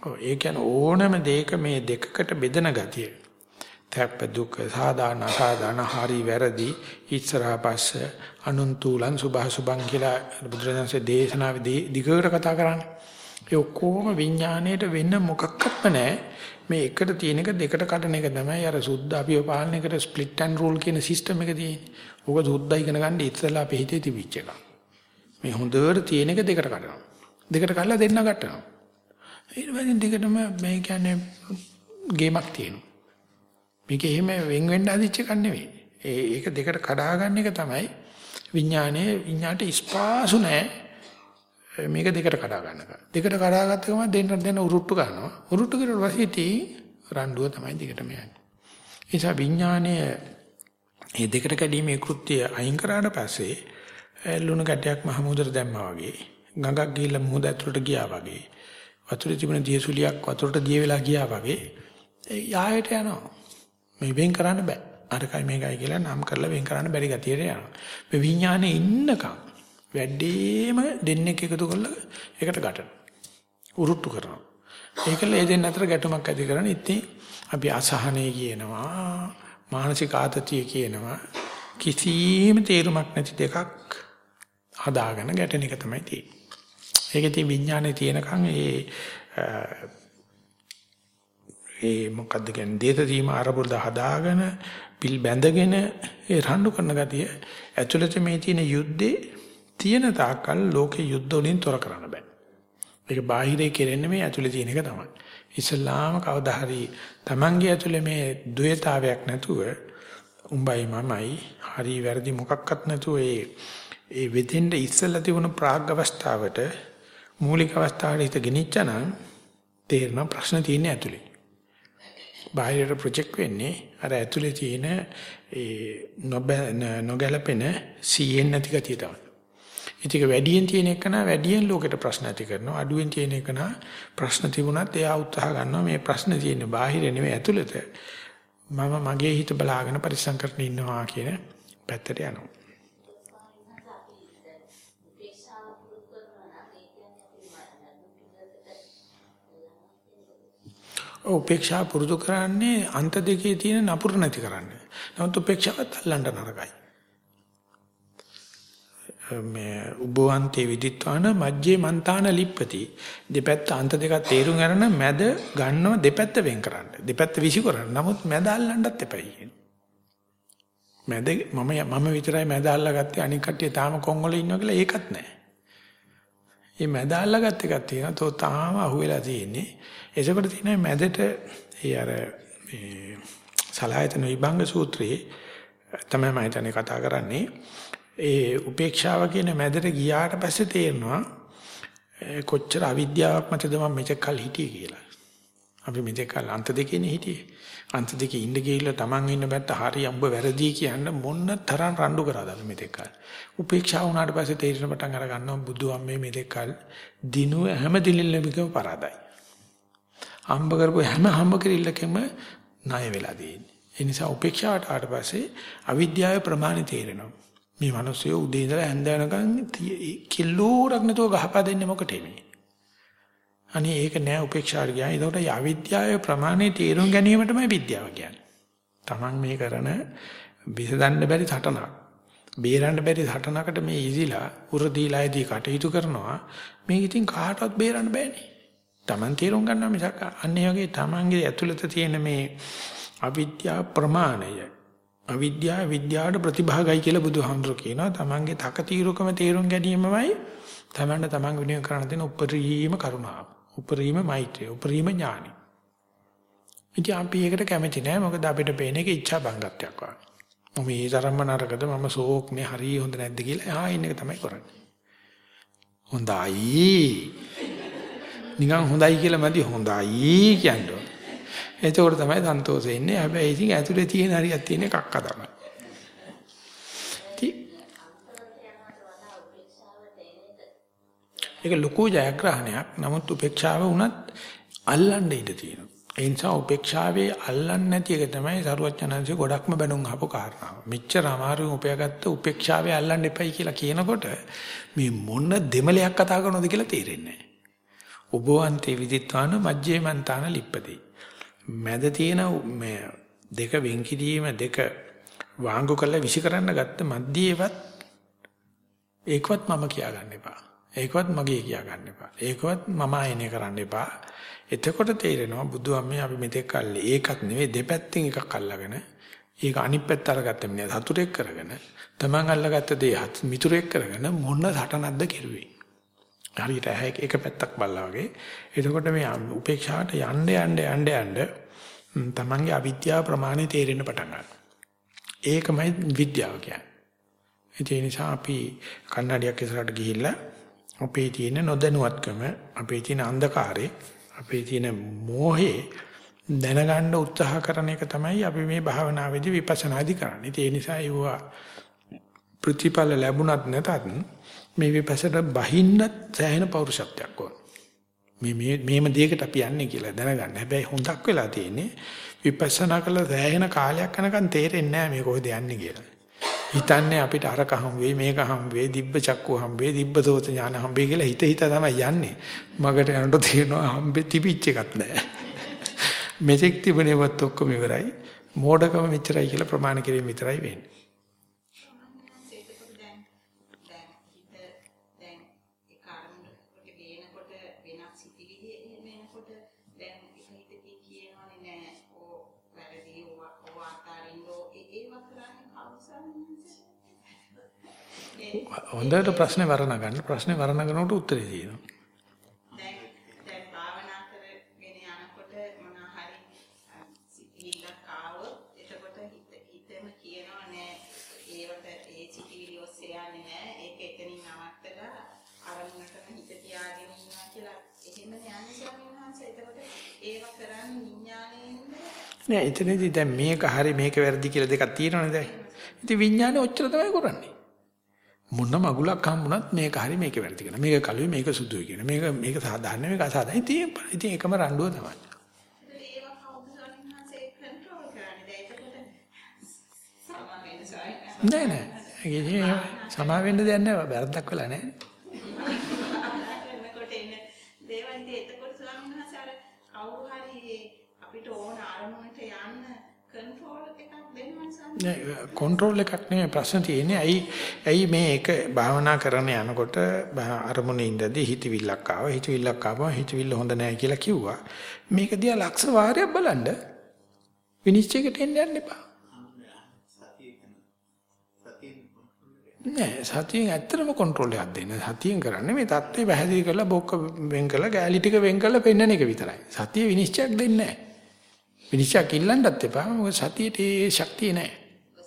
ඔව් ඒ කියන්නේ ඕනම දෙයක මේ දෙකකට බෙදෙන ගතිය. තැප්ප දුක සාදාන අසාදාන හරි වැරදි ඉස්සරහා පස්ස අනුන්තුලන් සුභ සුභං කියලා බුදුරජාණන්සේ දේශනාවේදී දිගට කතා කරන්නේ. ඒ ඔක්කොම විඥාණයට වෙන්න මොකක්වත්ම නැහැ. මේ එකට තියෙන එක දෙකට කඩන එක තමයි අර සුද්ධ අපිව පාලනය කර ස්ප්ලිට් ඇන්ඩ් රූල් කියන සිස්ටම් එක තියෙන්නේ. ඕක සුද්ධ ඉගෙන ගන්න ඉස්සෙල්ලා අපේ හිතේ තිබිච්ච එක. මේ හොඳට තියෙන එක දෙකට කඩනවා. දෙකට කඩලා දෙන්න ගන්නවා. ඊට පස්සේ දෙකටම මේ කියන්නේ ගේමක් තියෙනවා. මේක එහෙම වෙන් වෙන්න හදිච්ච එකක් නෙවෙයි. ඒක දෙකට කඩා ගන්න එක තමයි විඥානයේ විඥාට ස්පාසු නැහැ. මේක දෙකට කඩා ගන්නවා. දෙකට කඩාගත්ත ගමන් දෙන්න දෙන්න උරුට්ටු ගන්නවා. උරුට්ටු කරලා පස්සේ ඉතින් රණ්ඩුව තමයි දෙකටම යන්නේ. ඒ නිසා විඥානය මේ දෙකට කැඩීමේ කෘත්‍යය අයින් කරාට පස්සේ ලුණු ගැටයක් මහමුදට දැම්මා වගේ ගඟක් ගිහිල්ලා මුහුද ඇතුළට ගියා වගේ වතුරේ තිබුණ දියසුලියක් වතුරට දිය වෙලා ගියා වගේ යායට යනවා. මේ වෙන් කරන්න බෑ. අරකයි මේකයි කියලා නම් කරලා වෙන් කරන්න බැරි ගතියට යනවා. මේ විඥානේ ඉන්නකම් වැඩිම දෙන්නෙක් එකතු කරලා ඒකට ගැටෙනවා. උරුට්ටු කරනවා. ඒකල ඒ දෙන්න අතර ගැටුමක් ඇති කරන ඉතින් අපි අසහනය කියනවා මානසික ආතතිය කියනවා කිසිම තේරුමක් නැති දෙකක් හදාගෙන ගැටෙන එක තමයි තියෙන්නේ. ඒකේ තියෙන විඥානේ තියෙනකන් ඒ ඒ මොකද්ද කියන්නේ දේත තීම ආරබුද හදාගෙන පිල් බැඳගෙන ඒ රණ්ඩු කරන ගතිය ඇතුළත මේ තියෙන යුද්ධේ තියෙන තාක්කල් ලෝකේ යුද්ධ වලින් තොර කරන්න බෑ. ඒක බාහිරේ කෙරෙන්නේ මේ ඇතුලේ තියෙන එක තමයි. ඉස්ලාම කවදා හරි Tamange ඇතුලේ මේ ද්වේතාවයක් නැතුව උඹයි මමයි හරි වැරදි මොකක්වත් නැතුව ඒ ඒ වෙදෙන්න ඉස්සලා තිබුණු ප්‍රාග් අවස්ථාවට මූලික අවස්ථාවට හිත ගෙනිච්චනම් තේරෙන ප්‍රශ්න තියෙන්නේ ඇතුලේ. බාහිරට ප්‍රොජෙක්ට් වෙන්නේ අර ඇතුලේ තියෙන ඒ නොගැලපෙන සීයෙන් නැති ගතිය තමයි. ඉතින් වැඩියෙන් තියෙන එක නා වැඩියෙන් ලෝකෙට ප්‍රශ්න ඇති කරනවා. අඩුවෙන් තියෙන එක නා ප්‍රශ්න තිබුණත් එයා උත්සාහ ගන්නවා මේ ප්‍රශ්න තියෙන්නේ බාහිර නෙවෙයි ඇතුළත. මම මගේ හිත බලාගෙන පරිස්සම් කරගෙන ඉන්නවා කියන පැත්තට යනවා. උපේක්ෂා පුරුදු කරන්නේ අන්ත දෙකේ තියෙන නපුර නැති කරන්නේ. නමුත් උපේක්ෂාවත් අල්ලන්න නරකයි. මේ උබවන්තේ විදිත්වාන මජ්ජේ මන්තාන ලිප්පති. දෙපැත්ත අන්ත දෙකක් තේරුම් ගන්න මැද ගන්නව දෙපැත්ත වෙන් කරන්න. දෙපැත්ත විසි කරන්න. නමුත් මැද අල්ලන්නත් එපයි කියන මැද මම මම විතරයි මැද අල්ලගත්තේ. අනික කට්ටිය තාම කොංගොල ඉන්නවා කියලා ඒකත් නැහැ. මේ මැද අල්ලගත්ත එකක් තියෙනවා. තෝ තාම අහුවෙලා තියෙන්නේ. එසකොට තියෙනවා මැදට ඒ අර මේ සලායතන විභංග සූත්‍රයේ තමයි මම හිතන්නේ කතා කරන්නේ. ඒ උපේක්ෂාව කියන මැදට ගියාට පස්සේ තේරෙනවා කොච්චර අවිද්‍යාවක් මතද මම මෙතෙක් කල් හිටියේ කියලා. අපි මෙතෙක් කල් අන්ත දෙකේනේ හිටියේ. අන්ත දෙකේ ඉඳ ගිහිල්ලා Taman ඉන්න බැත්ත හරි අඹ වැරදි කියන්න මොන්න තරම් රණ්ඩු කරාද මෙතෙක් කල්. උපේක්ෂාව වුණාට පස්සේ තේරෙන පටන් අර ගන්නවා බුදුන් මේ මෙතෙක් කල් දිනුව හැම දිලිල්ලෙකම පරාදයි. හම්බ කරපු හැම හම්බ කිරිල්ලකම ණය වෙලා තියෙන්නේ. ඒ නිසා උපේක්ෂාවට ආවට පස්සේ අවිද්‍යාවේ ප්‍රමාණය තේරෙනවා. මේ මිනිස්සු උදේ ඉඳලා හැන්ද වෙනකන් කිලෝරක් නැතුව ගහපා දෙන්නේ මොකටද මේ? අනේ ඒක නෑ උපේක්ෂාට ගියා. ඒකට අවිද්‍යාවේ ප්‍රමාණය තේරුම් ගැනීමටමයි විද්‍යාව කියන්නේ. Taman මේ කරන විසඳන්න බැරි සටනක්. බේරන්න බැරි සටනකට මේ ඉදිලා උරදීලායේදී කටයුතු කරනවා. මේක ඉතින් කාටවත් බේරන්න බෑනේ. Taman තේරුම් ගන්නවා මිසක් අන්නේ වගේ Tamanගේ ඇතුළත තියෙන මේ අවිද්‍යා ප්‍රමාණය අවිද්‍යාව විද්‍යාවට ප්‍රතිභාගයි කියලා බුදුහාමුදුරු කියනවා. තමන්ගේ තකතිරුකම තේරුම් ගැනීමමයි තමන්ට තමන් විනය කරන්න දෙන උපරිම කරුණාව. උපරිම මෛත්‍රිය, උපරිම ඥානි. ඉතින් අපි ඒකට කැමති නෑ. මොකද අපිට පේන එක ඉච්ඡා බංගත්වයක් වගේ. මම මේ තරම්ම නරකද මම ෂෝක් මේ හරිය හොඳ නැද්ද කියලා ආ ඉන්න එක තමයි කරන්නේ. හොඳයි. නිකන් හොඳයි කියලා මදි හොඳයි කියන්නේ. එතකොට තමයි සන්තෝෂෙ ඉන්නේ. හැබැයි ඉතින් ඇතුලේ තියෙන හරියක් තියෙන එකක්ක තමයි. ඒක ලොකු ජයග්‍රහණයක්. නමුත් උපේක්ෂාව වුණත් අල්ලන්න ඉඩ තියෙනවා. ඒ නිසා උපේක්ෂාවේ අල්ලන්නේ නැති එක තමයි සරුවචනංශේ ගොඩක්ම බැනුම් අහපු කාරණාව. මෙච්චර අමාරුවෙන් උපයාගත්ත උපේක්ෂාවේ අල්ලන්න එපයි කියලා කියනකොට මේ මොන දෙමලයක් කතා කරනවද කියලා තේරෙන්නේ නැහැ. ඔබවන්තේ විදිත්වාන මජ්ජේ මන්තාන ලිප්පදී මැද තියෙන මේ දෙක වෙන් කිරීම දෙක වාංගු කරලා විසි කරන්න ගත්ත මැදියේවත් ඒකවත් මම කියා ගන්න එපා. ඒකවත් මගේ කියා ගන්න එපා. ඒකවත් මම ආයනය කරන්න එපා. එතකොට තේරෙනවා බුදුහාමී අපි මෙතෙක් කල්ලි ඒකත් නෙවෙයි දෙපැත්තෙන් එකක් අල්ලගෙන ඒක අනිත් පැත්ත අරගත්ත මිනිහ සතුරෙක් කරගෙන තමන් අල්ලගත්ත දේ මිතුරෙක් කරගෙන මොන සටනක්ද කෙරුවේ. හරියට ඇහැ එක පැත්තක් බලලා වගේ. එතකොට මේ උපේක්ෂාවට යන්න යන්න යන්න යන්න තමන්ගේ අවිද්‍යාව ප්‍රමාණය තේරෙන්න පටන් ගන්නවා. ඒකමයි විද්‍යාව කියන්නේ. ඒ නිසා අපි කන්නඩියක් ඉස්සරහට ගිහිල්ලා අපේ තියෙන නොදැනුවත්කම, අපේ තියෙන අන්ධකාරය, අපේ තියෙන මෝහේ දැනගන්න උත්සාහ කරන එක තමයි අපි මේ භාවනාවේදී විපස්සනාදි කරන්නේ. ඒ නිසා ඒවා ප්‍රතිඵල ලැබුණත් නැතත් මේ විපස්සට බහින්නත් සෑහෙන පෞරුෂත්වයක් ඕන. මේ මේ මේම දෙයකට අපි යන්නේ කියලා දැනගන්න. හැබැයි හොඳක් වෙලා තියෙන්නේ විපස්සනා කළ සෑහෙන කාලයක් යනකම් තේරෙන්නේ නැහැ මේ කොහෙද යන්නේ කියලා. හිතන්නේ අපිට අරක හම් වෙයි මේක හම් වෙයි දිබ්බ චක්කුව හම් වෙයි දිබ්බ සෝත ඥාන හම් වෙයි කියලා හිත හිත තමයි යන්නේ. මගට යනකොට තේරෙනවා හම්බෙ තිබිච්ච එකක් නැහැ. මෙතෙක් තිබුණේවත් ඔක්කොම ඉවරයි. මෝඩකම මෙච්චරයි කියලා ප්‍රමාණ කිරීම විතරයි වෙන්නේ. හොඳට ප්‍රශ්නේ වර්ණ ගන්න. ප්‍රශ්නේ වර්ණ කරනකොට උත්තරේ තියෙනවා. නෑ එතනදී දැන් මේක හරි මේක වැරදි කියලා දෙකක් තියෙනවනේ දැන්. ඉතින් විඥානේ ඔච්චර තමයි කරන්නේ. මොන මගුලක් හම්බුණත් මේක හරි මේක වැරදි කියන. මේක කළුයි මේක සුදුයි කියන. මේක මේක සාධාරණ මේක අසාධාරණ. ඉතින් ඉතින් එකම රණ්ඩුව තමයි. නෑ නෑ. ඒක සමා වෙන්න දෙයක් නෑ. වැරද්දක් වෙලා නෑ. එතකොට එන දේවල් ඉතින් එතකොට ස්වාමීන් වහන්සේ අර කවුරු හරි කන්ට්‍රෝල් එකක් දෙනවා සම් නෑ කන්ට්‍රෝල් එකක් නෙමෙයි ප්‍රශ්න තියෙන්නේ. ඇයි ඇයි මේ එක භාවනා කරන යනකොට අරමුණේ ඉඳදී හිතවිල්ලක් ආවා. හිතවිල්ලක් ආවම හිතවිල්ල හොඳ නෑ කියලා කිව්වා. මේක දිහා ලක්ෂ වාරයක් බලන්න විනිශ්චයකට එන්න යන්න එපා. නෑ සතියෙන් ඇත්තටම කන්ට්‍රෝල් එකක් දෙන්න. සතියෙන් කරන්නේ මේ தත්ත්වේ පැහැදිලි කරලා බොක්ක වෙන් කරලා ගෑලි ටික වෙන් කරලා පෙන්වන එක විතරයි. සතිය විනිශ්චයක් දෙන්නේ නෑ. විනිශ්චයක් ඉල්ලන්නත් එපා. මොකද සතියට ඒ ශක්තිය නෑ.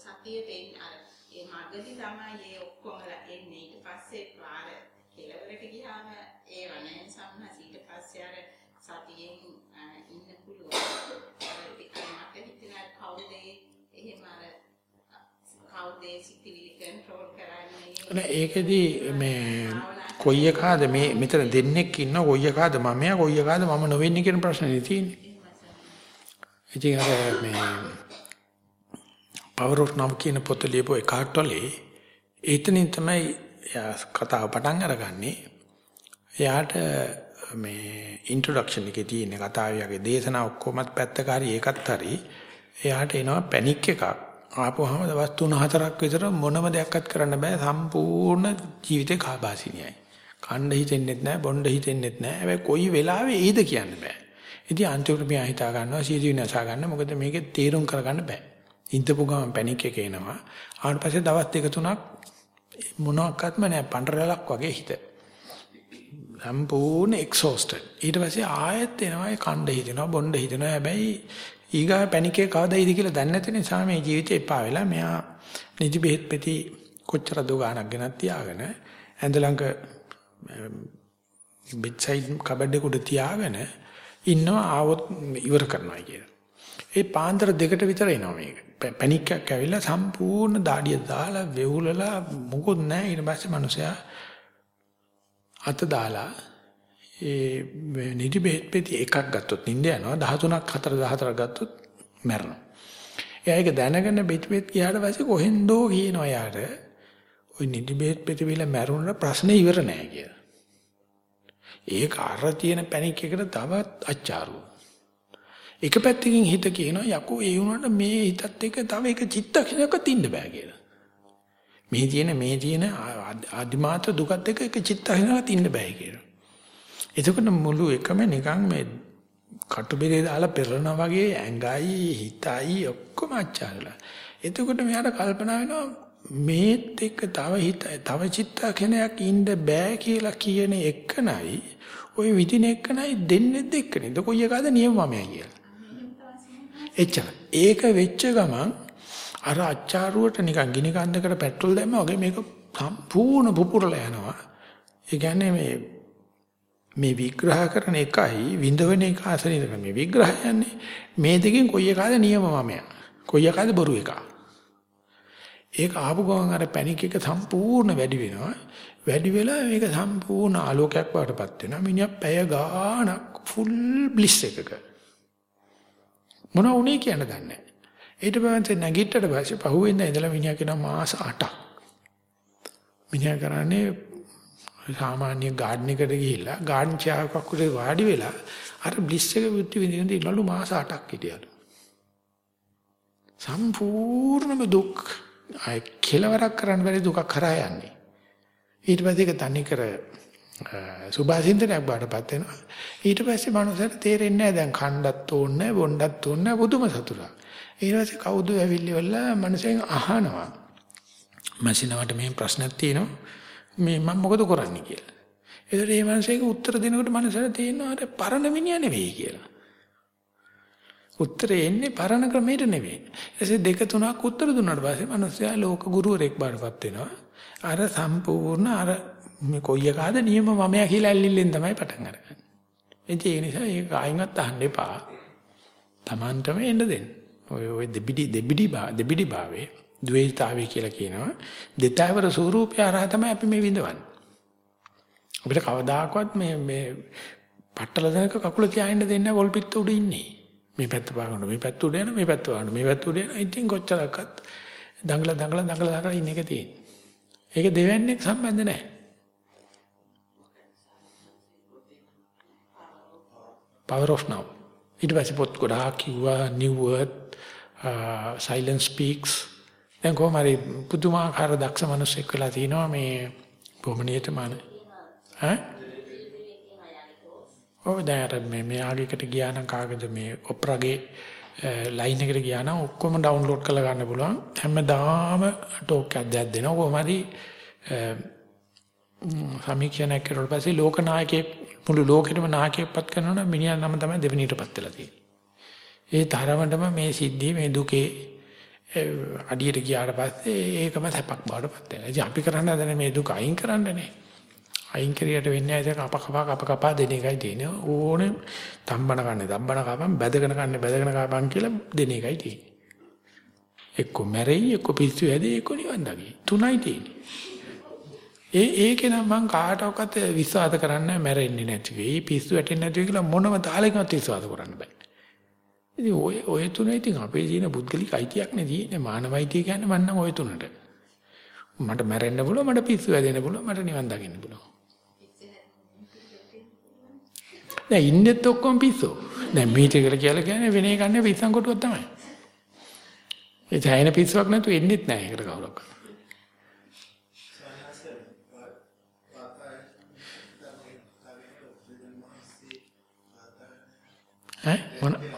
සතියට එන්න අර ඒ මගදී තමයි ඒ ඔක්කොම එන්නේ ඊට පස්සේ පාර කෙලවරට ගියාම ඒ වනේ සම්හස ඊට පස්සේ අර සතියෙන් අ, ඉන්න පුළුවන් අර ටිකක් මට හිතෙනවා කවුද ඒ එහෙම අර කවුද ඒ සිතිවිලි කන්ට්‍රෝල් කරන්නේ නෑ ඒකෙදි මේ කොයි එකාද මේ මෙතන දෙන්නෙක් ඉන්න කොයි එකාද මමයා කොයි එකාද මම නොවෙන්නේ කියන ප්‍රශ්නේ තියෙන්නේ. ඉතින් අර මේ power of now කියන පොත ලියපු එකාට වලේ එතනින් තමයි එයා කතාව පටන් අරගන්නේ. එයාට මේ ඉන්ට්‍රොඩක්ෂන් එකේ තියෙන කතාවේ දේශනා ඔක්කොමත් පැත්තක හරි ඒකත් හරි එයාට එනවා පැනික් එකක්. ආපුවාම දවස් 3-4ක් විතර මොනම දෙයක්වත් කරන්න බෑ සම්පූර්ණ ජීවිතේ කාබාසිනියයි. කණ්ඩ හිතෙන්නෙත් නෑ බොණ්ඩ හිතෙන්නෙත් නෑ. හැබැයි කොයි වෙලාවෙ එයිද කියන්න බෑ. ඉතින් අන්තිමට මෙයා හිතා ගන්නවා සීදී විනාශා ගන්න මොකද මේකේ තීරුම් කරගන්න බෑ. ඉඳපු ගමන් පැනික් එක එනවා. ආවට පස්සේ දවස් දෙක තුනක් මොනක්වත්ම නෑ පඬරලක් වගේ හිත. සම්පූර්ණ එක්සෝස්ටඩ්. ඊට පස්සේ ආයෙත් එනවා ඒ කණ්ඩ හිතෙනවා බොණ්ඩ හිතෙනවා. හැබැයි ඊගා පැනික් එක කවදායිද කියලා දන්නේ නැති නිසා මේ ජීවිතේ එපා වෙලා මෙයා නිදි බෙහෙත් පෙති කොච්චර දෝ ගානක් ගෙනත් තියාගෙන ඇඳ ළඟ බෙඩ්සයිඩ් කබඩ් එක උඩ තියාගෙන ඉන්නවා ආවොත් ඉවර කරනවා කියලා. ඒ පාන්දර දෙකට විතර එනවා මේක. පැනික් එකක් ඇවිල්ලා සම්පූර්ණ දාඩිය දාලා වෙවුලලා මොකොත් නැහැ ඊට පස්සේ මිනිසයා අත දාලා ඒ නිදි බෙහෙත් පෙති එකක් ගත්තොත් නිින්ද යනවා 13ක් 4 14ක් ගත්තොත් මැරෙනවා. එයා ඒක දැනගෙන බෙහෙත් පෙත් ගියාට පස්සේ කොහෙන්දෝ කියනවා යාට ওই නිදි බෙහෙත් පෙති විල මැරුණා ප්‍රශ්නේ ඉවර නෑ කියලා. ඒක අර තියෙන පැනික් එකට තවත් අච්චාරු. එක පැත්තකින් හිත කියනවා යකෝ ඒ වුණාට මේ හිතත් එක්ක තව එක චිත්තක්ෂණයක තින්න බෑ කියලා. මේ තියෙන මේ තියෙන ආදිමාත දුකත් එක්ක එක චිත්තක්ෂණයක තින්න බෑ කියලා. එතකොට මුළු එකම නිකන් මේ කටුබෙරේ දාලා පෙරනවා වගේ ඇඟයි හිතයි ඔක්කොම අච්චාරලා. එතකොට මෙයාට කල්පනා වෙනවා මේත් එක්ක තව හිත තව චිත්තක්ෂණයක් ඉන්න බෑ කියලා කියන එකනයි ওই විදින එකනයි දෙන්නේ දෙකනේ. කොයි එකද නියමමයි කියලා. එච්චර. ඒක වෙච්ච ගමන් අර අච්චාරුවට නිකන් ගිනි කන්දකට පෙට්‍රල් දැම්මා වගේ මේක සම්පූර්ණ පුපුරලා යනවා. ඒ කියන්නේ මේ මේ විග්‍රහ කරන එකයි විඳවන එක අතරින් මේ විග්‍රහය යන්නේ මේ දෙකෙන් කොයි එකද නියම මමයා කොයි එකද බොරු එක? ඒක ආපු ගමන් අර පැනික් එක සම්පූර්ණ වැඩි වෙනවා. වැඩි වෙලා මේක සම්පූර්ණ ආලෝකයක් වඩපත් වෙනවා. මිනිහා පැය ගාණක් ෆුල් බ්ලිස් එකක. මොන වුනේ කියන්න දන්නේ ඊට පස්සේ නැගිට්ටට පස්සේ පහුවෙන්ද ඉඳලා මිනිහා කියනවා මාස 8ක් මිනිහා කරන්නේ සාමාන්‍ය ගාඩන් එකට ගිහිල්ලා ගාඩන් චායක් උඩ වාඩි වෙලා අර බ්ලිස් එක විත්ති විඳින්න ඉන්නලු මාස 8ක් හිටියලු. සම්පූර්ණම දුක් අය කෙලවරක් කරන්න බැරි දුකක් කරා යන්නේ. ඊට පස්සේ ඒක තනි කර සුභාසින්දනයක් බාටපත් වෙනවා. ඊට පස්සේ මනුස්සයට තේරෙන්නේ නැහැ දැන් කණ්ඩත් ඕනේ නැහැ බොණ්ඩත් ඕනේ නැහැ බුදුම සතුටක්. ඊට පස්සේ කවුද ඇවිල්ලිවලා මනුස්සයෙන් අහනවා. මැසිනවට මේ ප්‍රශ්නක් තියෙනවා. මේ මම මොකද කරන්නේ කියලා. ඒතර මේ මනුස්සයෙක් උත්තර දෙනකොට මනුස්සයාට තේරෙනවා අර පරණ මිනිහා නෙවෙයි කියලා. උත්තරේ එන්නේ පරණ ක්‍රමයට නෙවෙයි. ඊටසේ දෙක තුනක් උත්තර දුන්නාට පස්සේ මනුස්සයා ලෝක ගුරුවරයෙක් බාටපත් වෙනවා. අර සම්පූර්ණ අර මේ කොයි එකද නියම මමයා කියලා ඇල්ලිල්ලෙන් තමයි පටන් අරගන්නේ. ඒ නිසා ඒක ආයිමත් අහන්න එපා. Tamanටම එන්න දෙන්න. ඔය ඔය දෙබිඩි දෙබිඩි බා දෙබිඩි භාවේ ද්වේෂතාවය කියලා කියනවා. දෙතෑවර ස්වરૂපය හරහා තමයි අපි මේ විඳවන්නේ. අපිට කවදාකවත් මේ මේ පట్టල දෙනක කකුල තියාගෙන දෙන්න වොල්පිට උඩ ඉන්නේ. මේ පැත්ත පාගන්න මේ පැත්ත උඩ යන මේ පැත්ත වහන්න මේ පැත්ත උඩ යන ඉතින් කොච්චරක්වත් දඟල දඟල දඟල දඟල ඉන්න එක තියෙන්නේ. ඒක දෙවන්නේ සම්බන්ධ නැහැ. power of now ඊට පස්සේ පොත් ගොඩාක් කිව්වා new word uh, silence speaks දැන් කොහොම හරි පුදුමාකාර දක්ෂ මිනිස්සෙක් වෙලා තිනවා මේ බොහොම නියතමාන ඈ? ඔව් දැන් අර මේ මෙයාගේකට ගියා නම් කාගේද මේ ඔප්‍රාගේ ලයින් එකට ගියා නම් ඔක්කොම ඩවුන්ලෝඩ් කරලා ගන්න පුළුවන්. හැමදාම ටෝක් එකක් දෙයක් දෙනවා. කොහොම හරි සමීක්ෂණයක් කරලා පස්සේ ලෝක නායකයෙක් මුළු ලෝකෙටම නායකයෙක්පත් කරනවා නම් මිනිහා නම තමයි දෙවෙනියටපත් වෙලා තියෙන්නේ. ඒ තරමටම මේ සිද්ධිය මේ දුකේ අඩියට ගියාට පස්සේ ඒකම සැපක් බවට පත් වෙනවා. ඉතින් අපි කරන්න හදන මේ දුක අයින් කරන්නනේ. අයින් කරියට වෙන්නේ නැහැ ඒක කප කප කප කප දෙන එකයි තියෙන්නේ. ඕනේ තම්බන කන්නේ තම්බන කපන් බැදගෙන කන්නේ බැදගෙන කපන් කියලා දෙන එකයි තියෙන්නේ. එක්ක මැරෙයි එක්ක පිස්සු හැදේ එක්ක නිවන් දකි. තුනයි තියෙන්නේ. ඒ ඒකේ නම් මං කාටවත් විශ්වාස කරන්නේ මැරෙන්නේ නැති වෙයි පිස්සු වැටෙන්නේ නැති වෙයි කියලා මොනම තාලෙකවත් විශ්වාස කරන්න බෑ. ඉතින් ඔය ඔය තුන ඉතින් අපේ තියෙන පුද්ගලික අයිතියක් නේ තියෙන්නේ මානවයිතිය කියන්නේ මම නම් ඔය තුනට. මට මැරෙන්න පුළුවන් මට පිස්සු වැදෙන්න පුළුවන් මට නිවන් දකින්න පුළුවන්. දැන් ඉන්නෙත් ඔක්කොම පිස්සෝ. දැන් මීට කියලා කියලා කියන්නේ වෙන එකක් නෙවෙයි පිස්සන් කොටුවක් තමයි. ඒ තැයින පිස්සුවක් නැතුව එන්නෙත් නැහැ ඒකට කවුරක්. ඈ මොන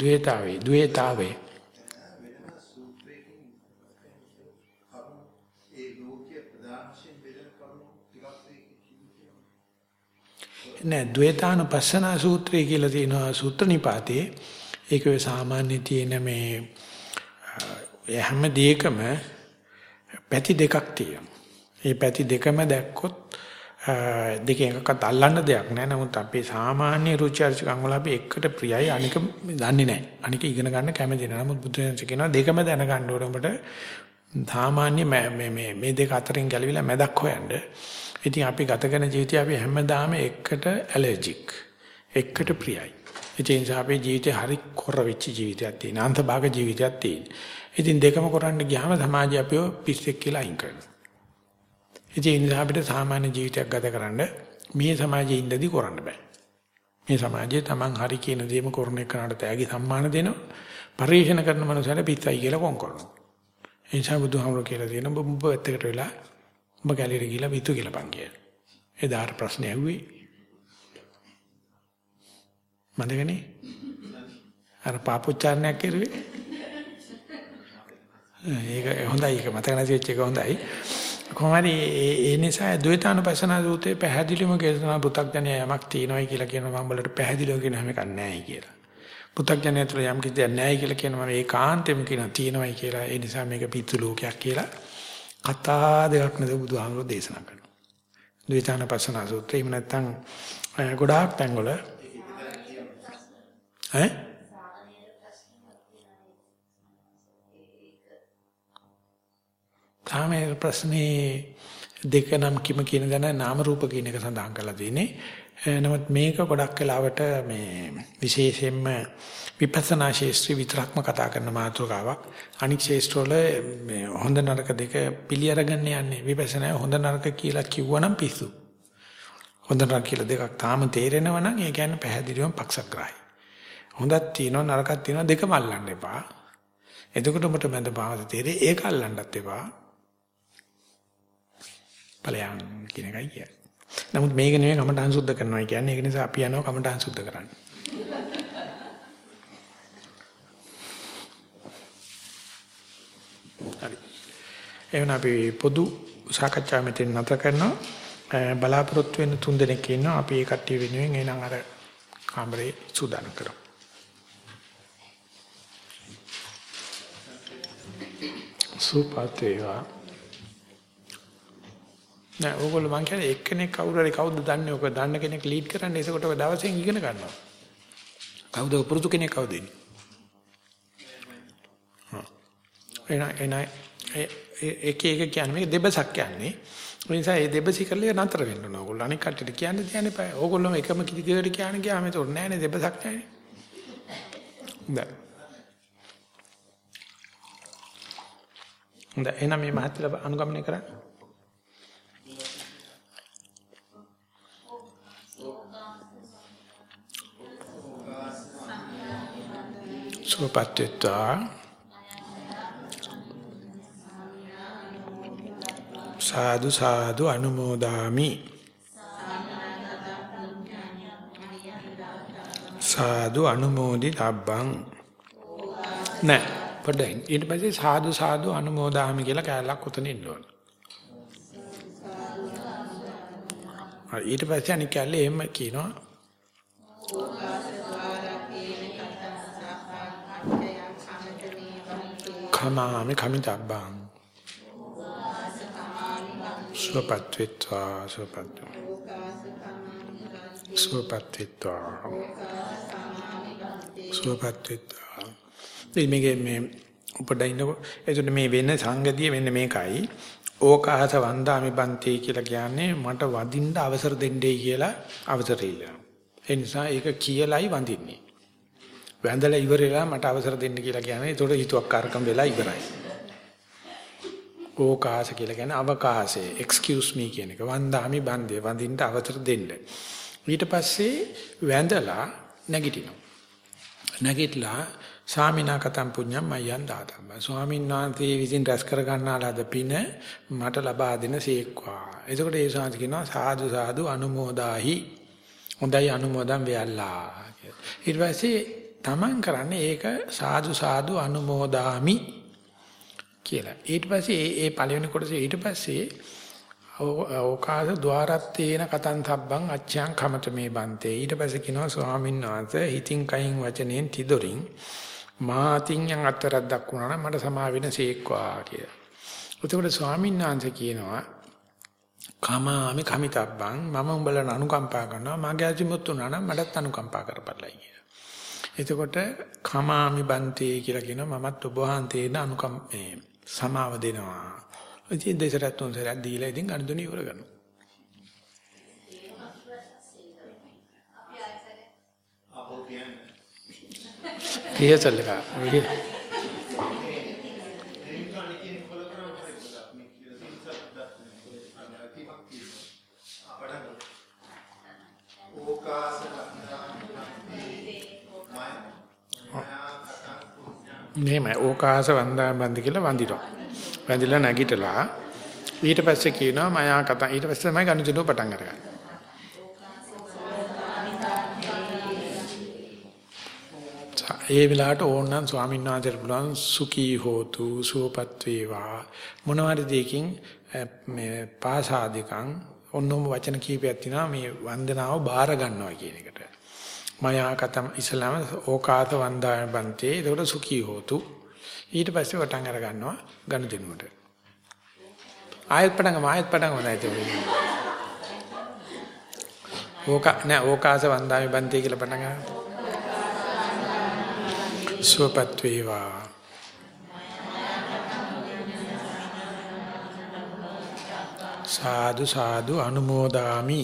ද්වේතාවේ ද්වේතාවේ නෑ ද්වේතානුපස්සනා සූත්‍රය කියලා තියෙනවා සූත්‍ර නිපාතේ ඒක ඔය සාමාන්‍ය තියෙන මේ හැම දෙයකම පැති දෙකක් තියෙනවා. ඒ පැති දෙකම දැක්කොත් දෙකෙන් එකකට අල්ලන්න දෙයක් නෑ. නමුත් අපේ සාමාන්‍ය රුචි අරුචිකම් වල අපි එකට ප්‍රියයි අනික දන්නේ නෑ. අනික ඉගෙන ගන්න කැමති නෑ. නමුත් බුදුරජාණන් කියනවා දෙකම දැනගන්න ඕන ඔබට සාමාන්‍ය මේ මේ මේ දෙක අතරින් ගැලවිලා මැදක් හොයන්න. ඉතින් අපි ගත කරන ජීවිතය අපි හැමදාම එකට ඇලර්ජික්. එකට ප්‍රියයි. ඒ නිසා අපේ ජීවිතේ හරි කොර වෙච්ච ජීවිතයක් තියෙන. අන්තභාග ජීවිතයක් තියෙන. ඉතින් දෙකම කරන්න ගියාම සමාජය අපිව පිස්සෙක් කියලා අයින් කරනවා. ඒ නිසා අපිට සාමාන්‍ය ජීවිතයක් ගත කරන්න මේ සමාජයේ ඉඳදී කරන්න බෑ. මේ සමාජයේ Taman හරි කියන දේම කරන එකනට තෑගි සම්මාන දෙනවා. පරිශන කරන මනුස්සයල පිටයි කියලා කොන් කරනවා. ඒ නිසා බුදුහාමුදුරුවෝ කියලා තියෙනවා ඔබ පැත්තකට වෙලා ඔබ ගැලේට ගිහලා විතු කියලා පන් කියලා. එදාට ප්‍රශ්නේ ඇහුවේ. මන්දගනේ? අර පාපොච්චාරණයක් කරුවේ. ඒක හොඳයි ඒක මතක නැති වෙච්ච එක හොඳයි. කොහොමද ඒ නිසා ද්වේතානුපස්සන සූත්‍රයේ පැහැදිලිවම කියනවා පු탁ජනය යමක් තියෙනවයි කියලා කියනවා මම බලට පැහැදිලිව කියන හැම එකක් නැහැ කියලා. පු탁ජනය තුළ යම් කිසි දෙයක් නැහැ කියලා කියනවා මම ඒකාන්තෙම කියනවා තියෙනවයි කියලා. ඒ නිසා මේක පිටු ලෝකයක් කියලා කතා දෙකක් නේද බුදුහාමුදුරෝ දේශනා කරනවා. ද්වේතානුපස්සන සූත්‍රය එහෙම නැත්නම් ගොඩාක් තැන්වල ඈ තාමේ ප්‍රශ්නේ දෙක නම් කිම කියන දන නාම රූප කියන එක සඳහන් කරලා තියෙන්නේ. නමුත් මේක ගොඩක් වෙලාවට මේ විශේෂයෙන්ම විපස්සනා ශාස්ත්‍රී විතරක්ම කතා කරන මාතෘකාවක්. අනික් ශාස්ත්‍රවල මේ හොඳ නරක දෙක පිළි අරගෙන යන්නේ. විපස්සනා හොඳ නරක කියලා කිව්වනම් පිස්සු. හොඳ නරක කියලා දෙකක් තාම තේරෙනවා නම් ඒ කියන්නේ පැහැදිලිවම පක්ෂග්‍රාහී. හොඳක් තියෙනවා නරකක් තියෙනවා දෙකම අල්ලන්න එපා. එතකොට ඔබට මන්ද භාවත තේරෙයි ඒක අල්ලන්නත් එපා. ඵලයන් කියන එකයි කියන්නේ. නමුත් මේක නෙවෙයි කමඨාන් සුද්ධ කරනවා කියන්නේ. ඒක නිසා අපි යනවා කමඨාන් සුද්ධ කරන්න. හරි. එහෙනම් අපි පොදු සාකච්ඡාව මෙතන නතර කරනවා. බලාපොරොත්තු වෙන තුන් දෙනෙක් ඉන්නවා. අපි ඒ කට්ටිය වෙනුවෙන් එනං අර කාමරේ සූදානම් කරමු. සුපත් වේවා. නෑ ඕගොල්ලෝ මං කියන්නේ එක්කෙනෙක් කවුරු හරි කවුද දන්නේ ඔක දන්න කෙනෙක් ලීඩ් කරන්න ඒකට ඔය දවසෙන් ඉගෙන ගන්නවා. කවුද පුරුදු කෙනෙක් කවුද ඉන්නේ? හා. එන එන එක එක කියන්නේ මේක දෙබසක් කියන්නේ. ඒ නිසා මේ දෙබසි කරලා නතර වෙන්න ඕන. ඕගොල්ලෝ අනික කට්ටියට කියන්න තියන්නේ බෑ. ඕගොල්ලෝම එකම කිදිකට කියන්නේ ගියාම ඒක නෑ නේ දෙබසක් නෑනේ. නෑ. හොඳයි එහෙනම් මේ මහත්තයලා අනුගමනය කරන්න. සුවපත් වෙත්වා. සාදු සාදු අනුමෝදාමි. සාදු අනුමෝදි තබ්බං. නෑ පොඩ්ඩයි ඊට පස්සේ සාදු සාදු අනුමෝදාමි කියලා කැලලක් උතන ඉන්න ඕන. ඊට පස්සේ අනික කැලේ එහෙම කියනවා. කමාමි කමිතබ්බං. සුවපත් වෙත්වා සුවපත් සුවපත් වෙත්වා සුවපත් වෙත්වා මේකේ මේ උපදින්නකො එතකොට මේ වෙන සංගතිය වෙන්න මේකයි. ඕකාස වන්දාමි බන්තේ කියලා කියන්නේ මට වදින්න අවසර දෙන්නයි කියලා අවසර ඉල්ලනවා. ඒ නිසා ඒක කියලයි වඳින්නේ. වැඳලා ඉවරලා මට අවසර දෙන්න කියලා කියන්නේ ඒතකොට හිතුවක්කාරකම් වෙලා ඉවරයි. ඕකාස කියලා කියන්නේ අවකාශය. Excuse me කියන එක. වන්දාමි බන්දේ. වඳින්න අවසර දෙන්න. ඊට පස්සේ වැඳලා නැගිටිනවා. නැගිටලා සාමිනා කතම් පුඤ්ඤම් මයන් දාතම්. ස්වාමීන් වහන්සේ විසින් රැස් කර ගන්නාලාද පින මට ලබා දෙන සීක්වා. එතකොට ඒ ශාන්ති කියනවා සාදු සාදු අනුමෝදාහි. හොඳයි අනුමෝදන් වෙයල්ලා ඊට පස්සේ තමන් කරන්නේ ඒක සාදු සාදු අනුමෝදාමි කියලා. ඊට පස්සේ ඒ ඒ පළවෙනි කොටසේ ඊට පස්සේ ඕකාස ద్వාරත්තේන කතං සබ්බං අච්ඡං කමත මේ බන්තේ. ඊට පස්සේ කියනවා ස්වාමීන් වහන්සේ හිතින් කයින් වචනෙන් තිදොරින් මාතින් යන් අතරක් දක්වනවා නම් මට සමා වෙන සීක්වා කියලා. එතකොට ස්වාමීන් වහන්සේ කියනවා කමාමි කමිතබ්බං මම උඹලට අනුකම්පා කරනවා මගේ අජිමුත් උනා නම් මටත් අනුකම්පා කරපළයි කියලා. එතකොට කමාමි බන්තේ කියලා කියනවා මමත් ඔබ වහන්සේට අනුකම් මේ සමාව දෙනවා. ඉතින් දෙසරත් තුන් සරත් දීලා ඉතින් ගනුදෙනු ඉවර කරනවා. රිහසල් එක. මෙහෙම ඕකාස වන්දා බන්දි කියලා වඳිනවා. වැඳිලා නැගිටලා ඊට පස්සේ කියනවා මයා කතා ඊට පස්සේ තමයි ගනුදෙනුව පටන් අරගන්නේ. ඒ වෙලාවට ඕනනම් ස්වාමීන් වහන්සේට පුළුවන් සුඛී හෝතු සුවපත් වේවා මොනවාරි දෙයකින් මේ පාසාදිකං ඔන්නෝම වචන කීපයක් තියෙනවා මේ වන්දනාව බාර ගන්නවා කියන එකට. මයා කතම ඉස්ලාම ඕකාත වන්දාය බන්තේ. ඒකට සුඛී හෝතු. ඊට පස්සේ වටන් අර ගන්නවා ගණු දෙනුවට. ආයත් පටන් ගම ආයත් පටන් ගම නැති ඕක නෑ ඕකාස වන්දාය බන්තේ කියලා පටන් ගන්න. සුවපත් වේවා. සාදු සාදු අනුමෝදාමි.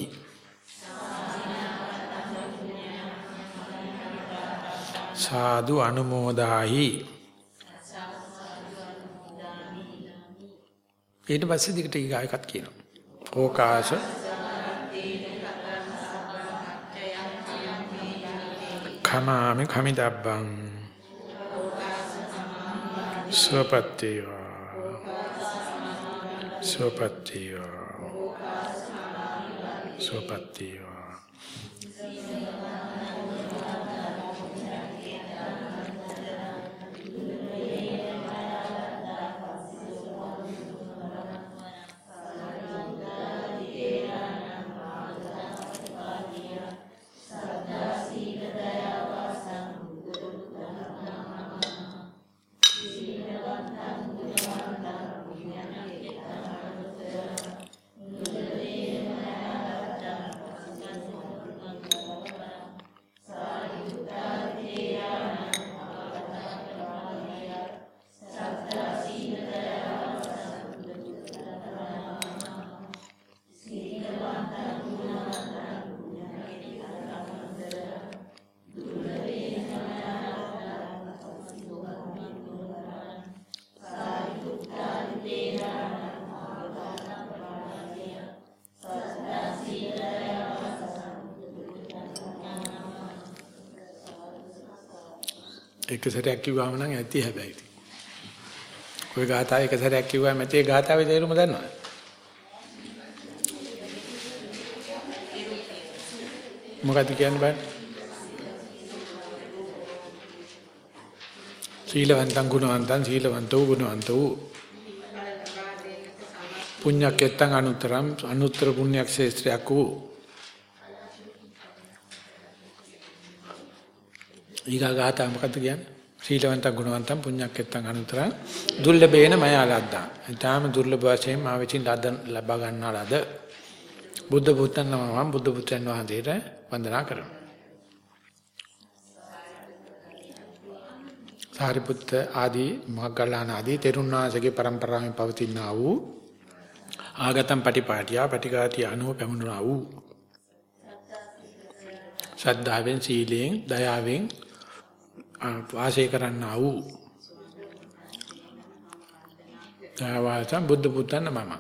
සාදු අනුමෝදාහි. ඊට පස්සේ දිගට ඊගායකත් කියනවා. ඕකාශ. කමාමි කමිදබ්බං. සුවපත්තේවා. සුවපත්තේවා. සුවපත්තේවා. එක සැරයක් කිව්වම නම් ඇති හැබැයි. ඔය ගාථාව එක සැරයක් කිව්වම ඇති ඒ ගාථාවේ තේරුම දන්නවද? මොකද කියන්නේ බෑ? සීලවන්තං ගුණවන්තං සීලවන්තෝ ගුණවන්තෝ පුඤ්ඤක්කෙත්තං අනුත්තරම් අනුත්තර පුණ්‍යක් ශේත්‍රයක් වූ ඊගා ගාථා මොකද්ද කියන්නේ? සීලවන්තං ගුණවන්තං පුඤ්ඤක්කෙත්තං අනුතරං දුර්ලභේන මයාලද්දා. ඊටාම දුර්ලභ වශයෙන් මා විසින් ලබා ගන්නා ලද බුද්ධ පුත්තන් නමම බුද්ධ පුත්‍රයන් වහන්සේට වන්දනා කරනවා. සාරිපුත්ත ආදී මග්ගල්ලාන ආදී තෙරුණාසගේ પરම්පරාවෙන් පවතිනා වූ ආගතම් පටිපාටියා පටිඝාතිය අනුව පැමුණා වූ ශ්‍රද්ධාවෙන් සීලයෙන් දයාවෙන් වාසය කරන්නා වූ දයාවාසම් බුද්ධ පුත්තන් මම.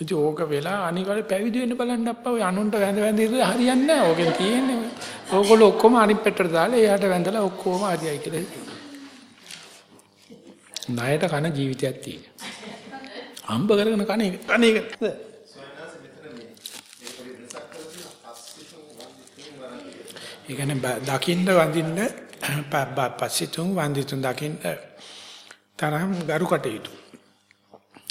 ඉතින් ඕක වෙලා අනිවාර්ය පැවිදි වෙන්න බලන්න අප්පා ඔය අනුන්ට වැඳ වැඳ ඉඳලා හරියන්නේ නැහැ. ඕකෙන් තියෙන්නේ. ඕගොල්ලෝ ඔක්කොම අනිත් පැත්තට දාලා එයාට වැඳලා ඔක්කොම හරියයි කියලා. ණයට කන ජීවිතයක් තියෙනවා. හම්බ කරගෙන කන එක කන එක. ඒ කියන්නේ දකින්න වඳින්න පස්සිතුන් වන්දිතුන් දකින්න තරම් ගරු කටයුතු.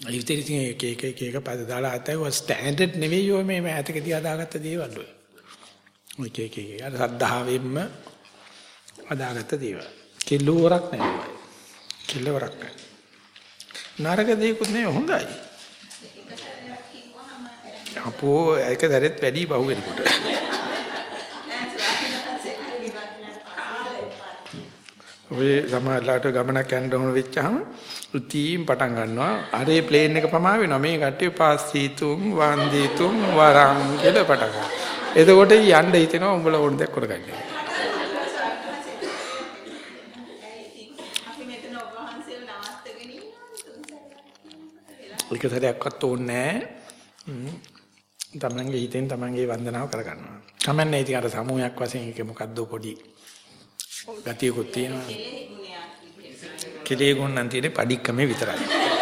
ඉතින් ඉතින් එක එක එක එක පද දාලා අතව ස්ටෑන්ඩඩ් නෙවෙයි ඔය මේ මෑතකදී හදාගත්ත දේවල් ඔය. ඔය එක එක එක අර සද්ධාවෙන්ම හදාගත්ත දේවල්. කිලෝරක් නෑ. කිලෝරක් නෑ. නරක දෙයක්වත් නෙවෙයි හොඳයි. අපෝ ඒක දැරෙත් වැඩි බහුවෙනකොට. ඔය සමහරලාට ගමනක් යන්න ඕන වෙච්චාම උතීම් පටන් ගන්නවා. අරේ ප්ලේන් එක පමා වෙනවා. මේ කට්ටිය පාස්සීතුම් වන්දීතුම් වරම් කියලා පටන් ගන්නවා. එතකොට යන්න හිතෙනවා උඹලා ඕන දෙයක් කරගන්න. එක සැරයක්වත් ඕනේ නැහැ. තමන්ගේ හිතෙන් තමන්ගේ වන්දනාව කරගන්නවා. කමන්නේ ඉතින් අර සමූහයක් වශයෙන් ඒක මොකද්ද පොඩි ගතියකුත් තියෙනවා. කෙලේ ගුණ නම් තියෙන්නේ padikකමේ විතරයි.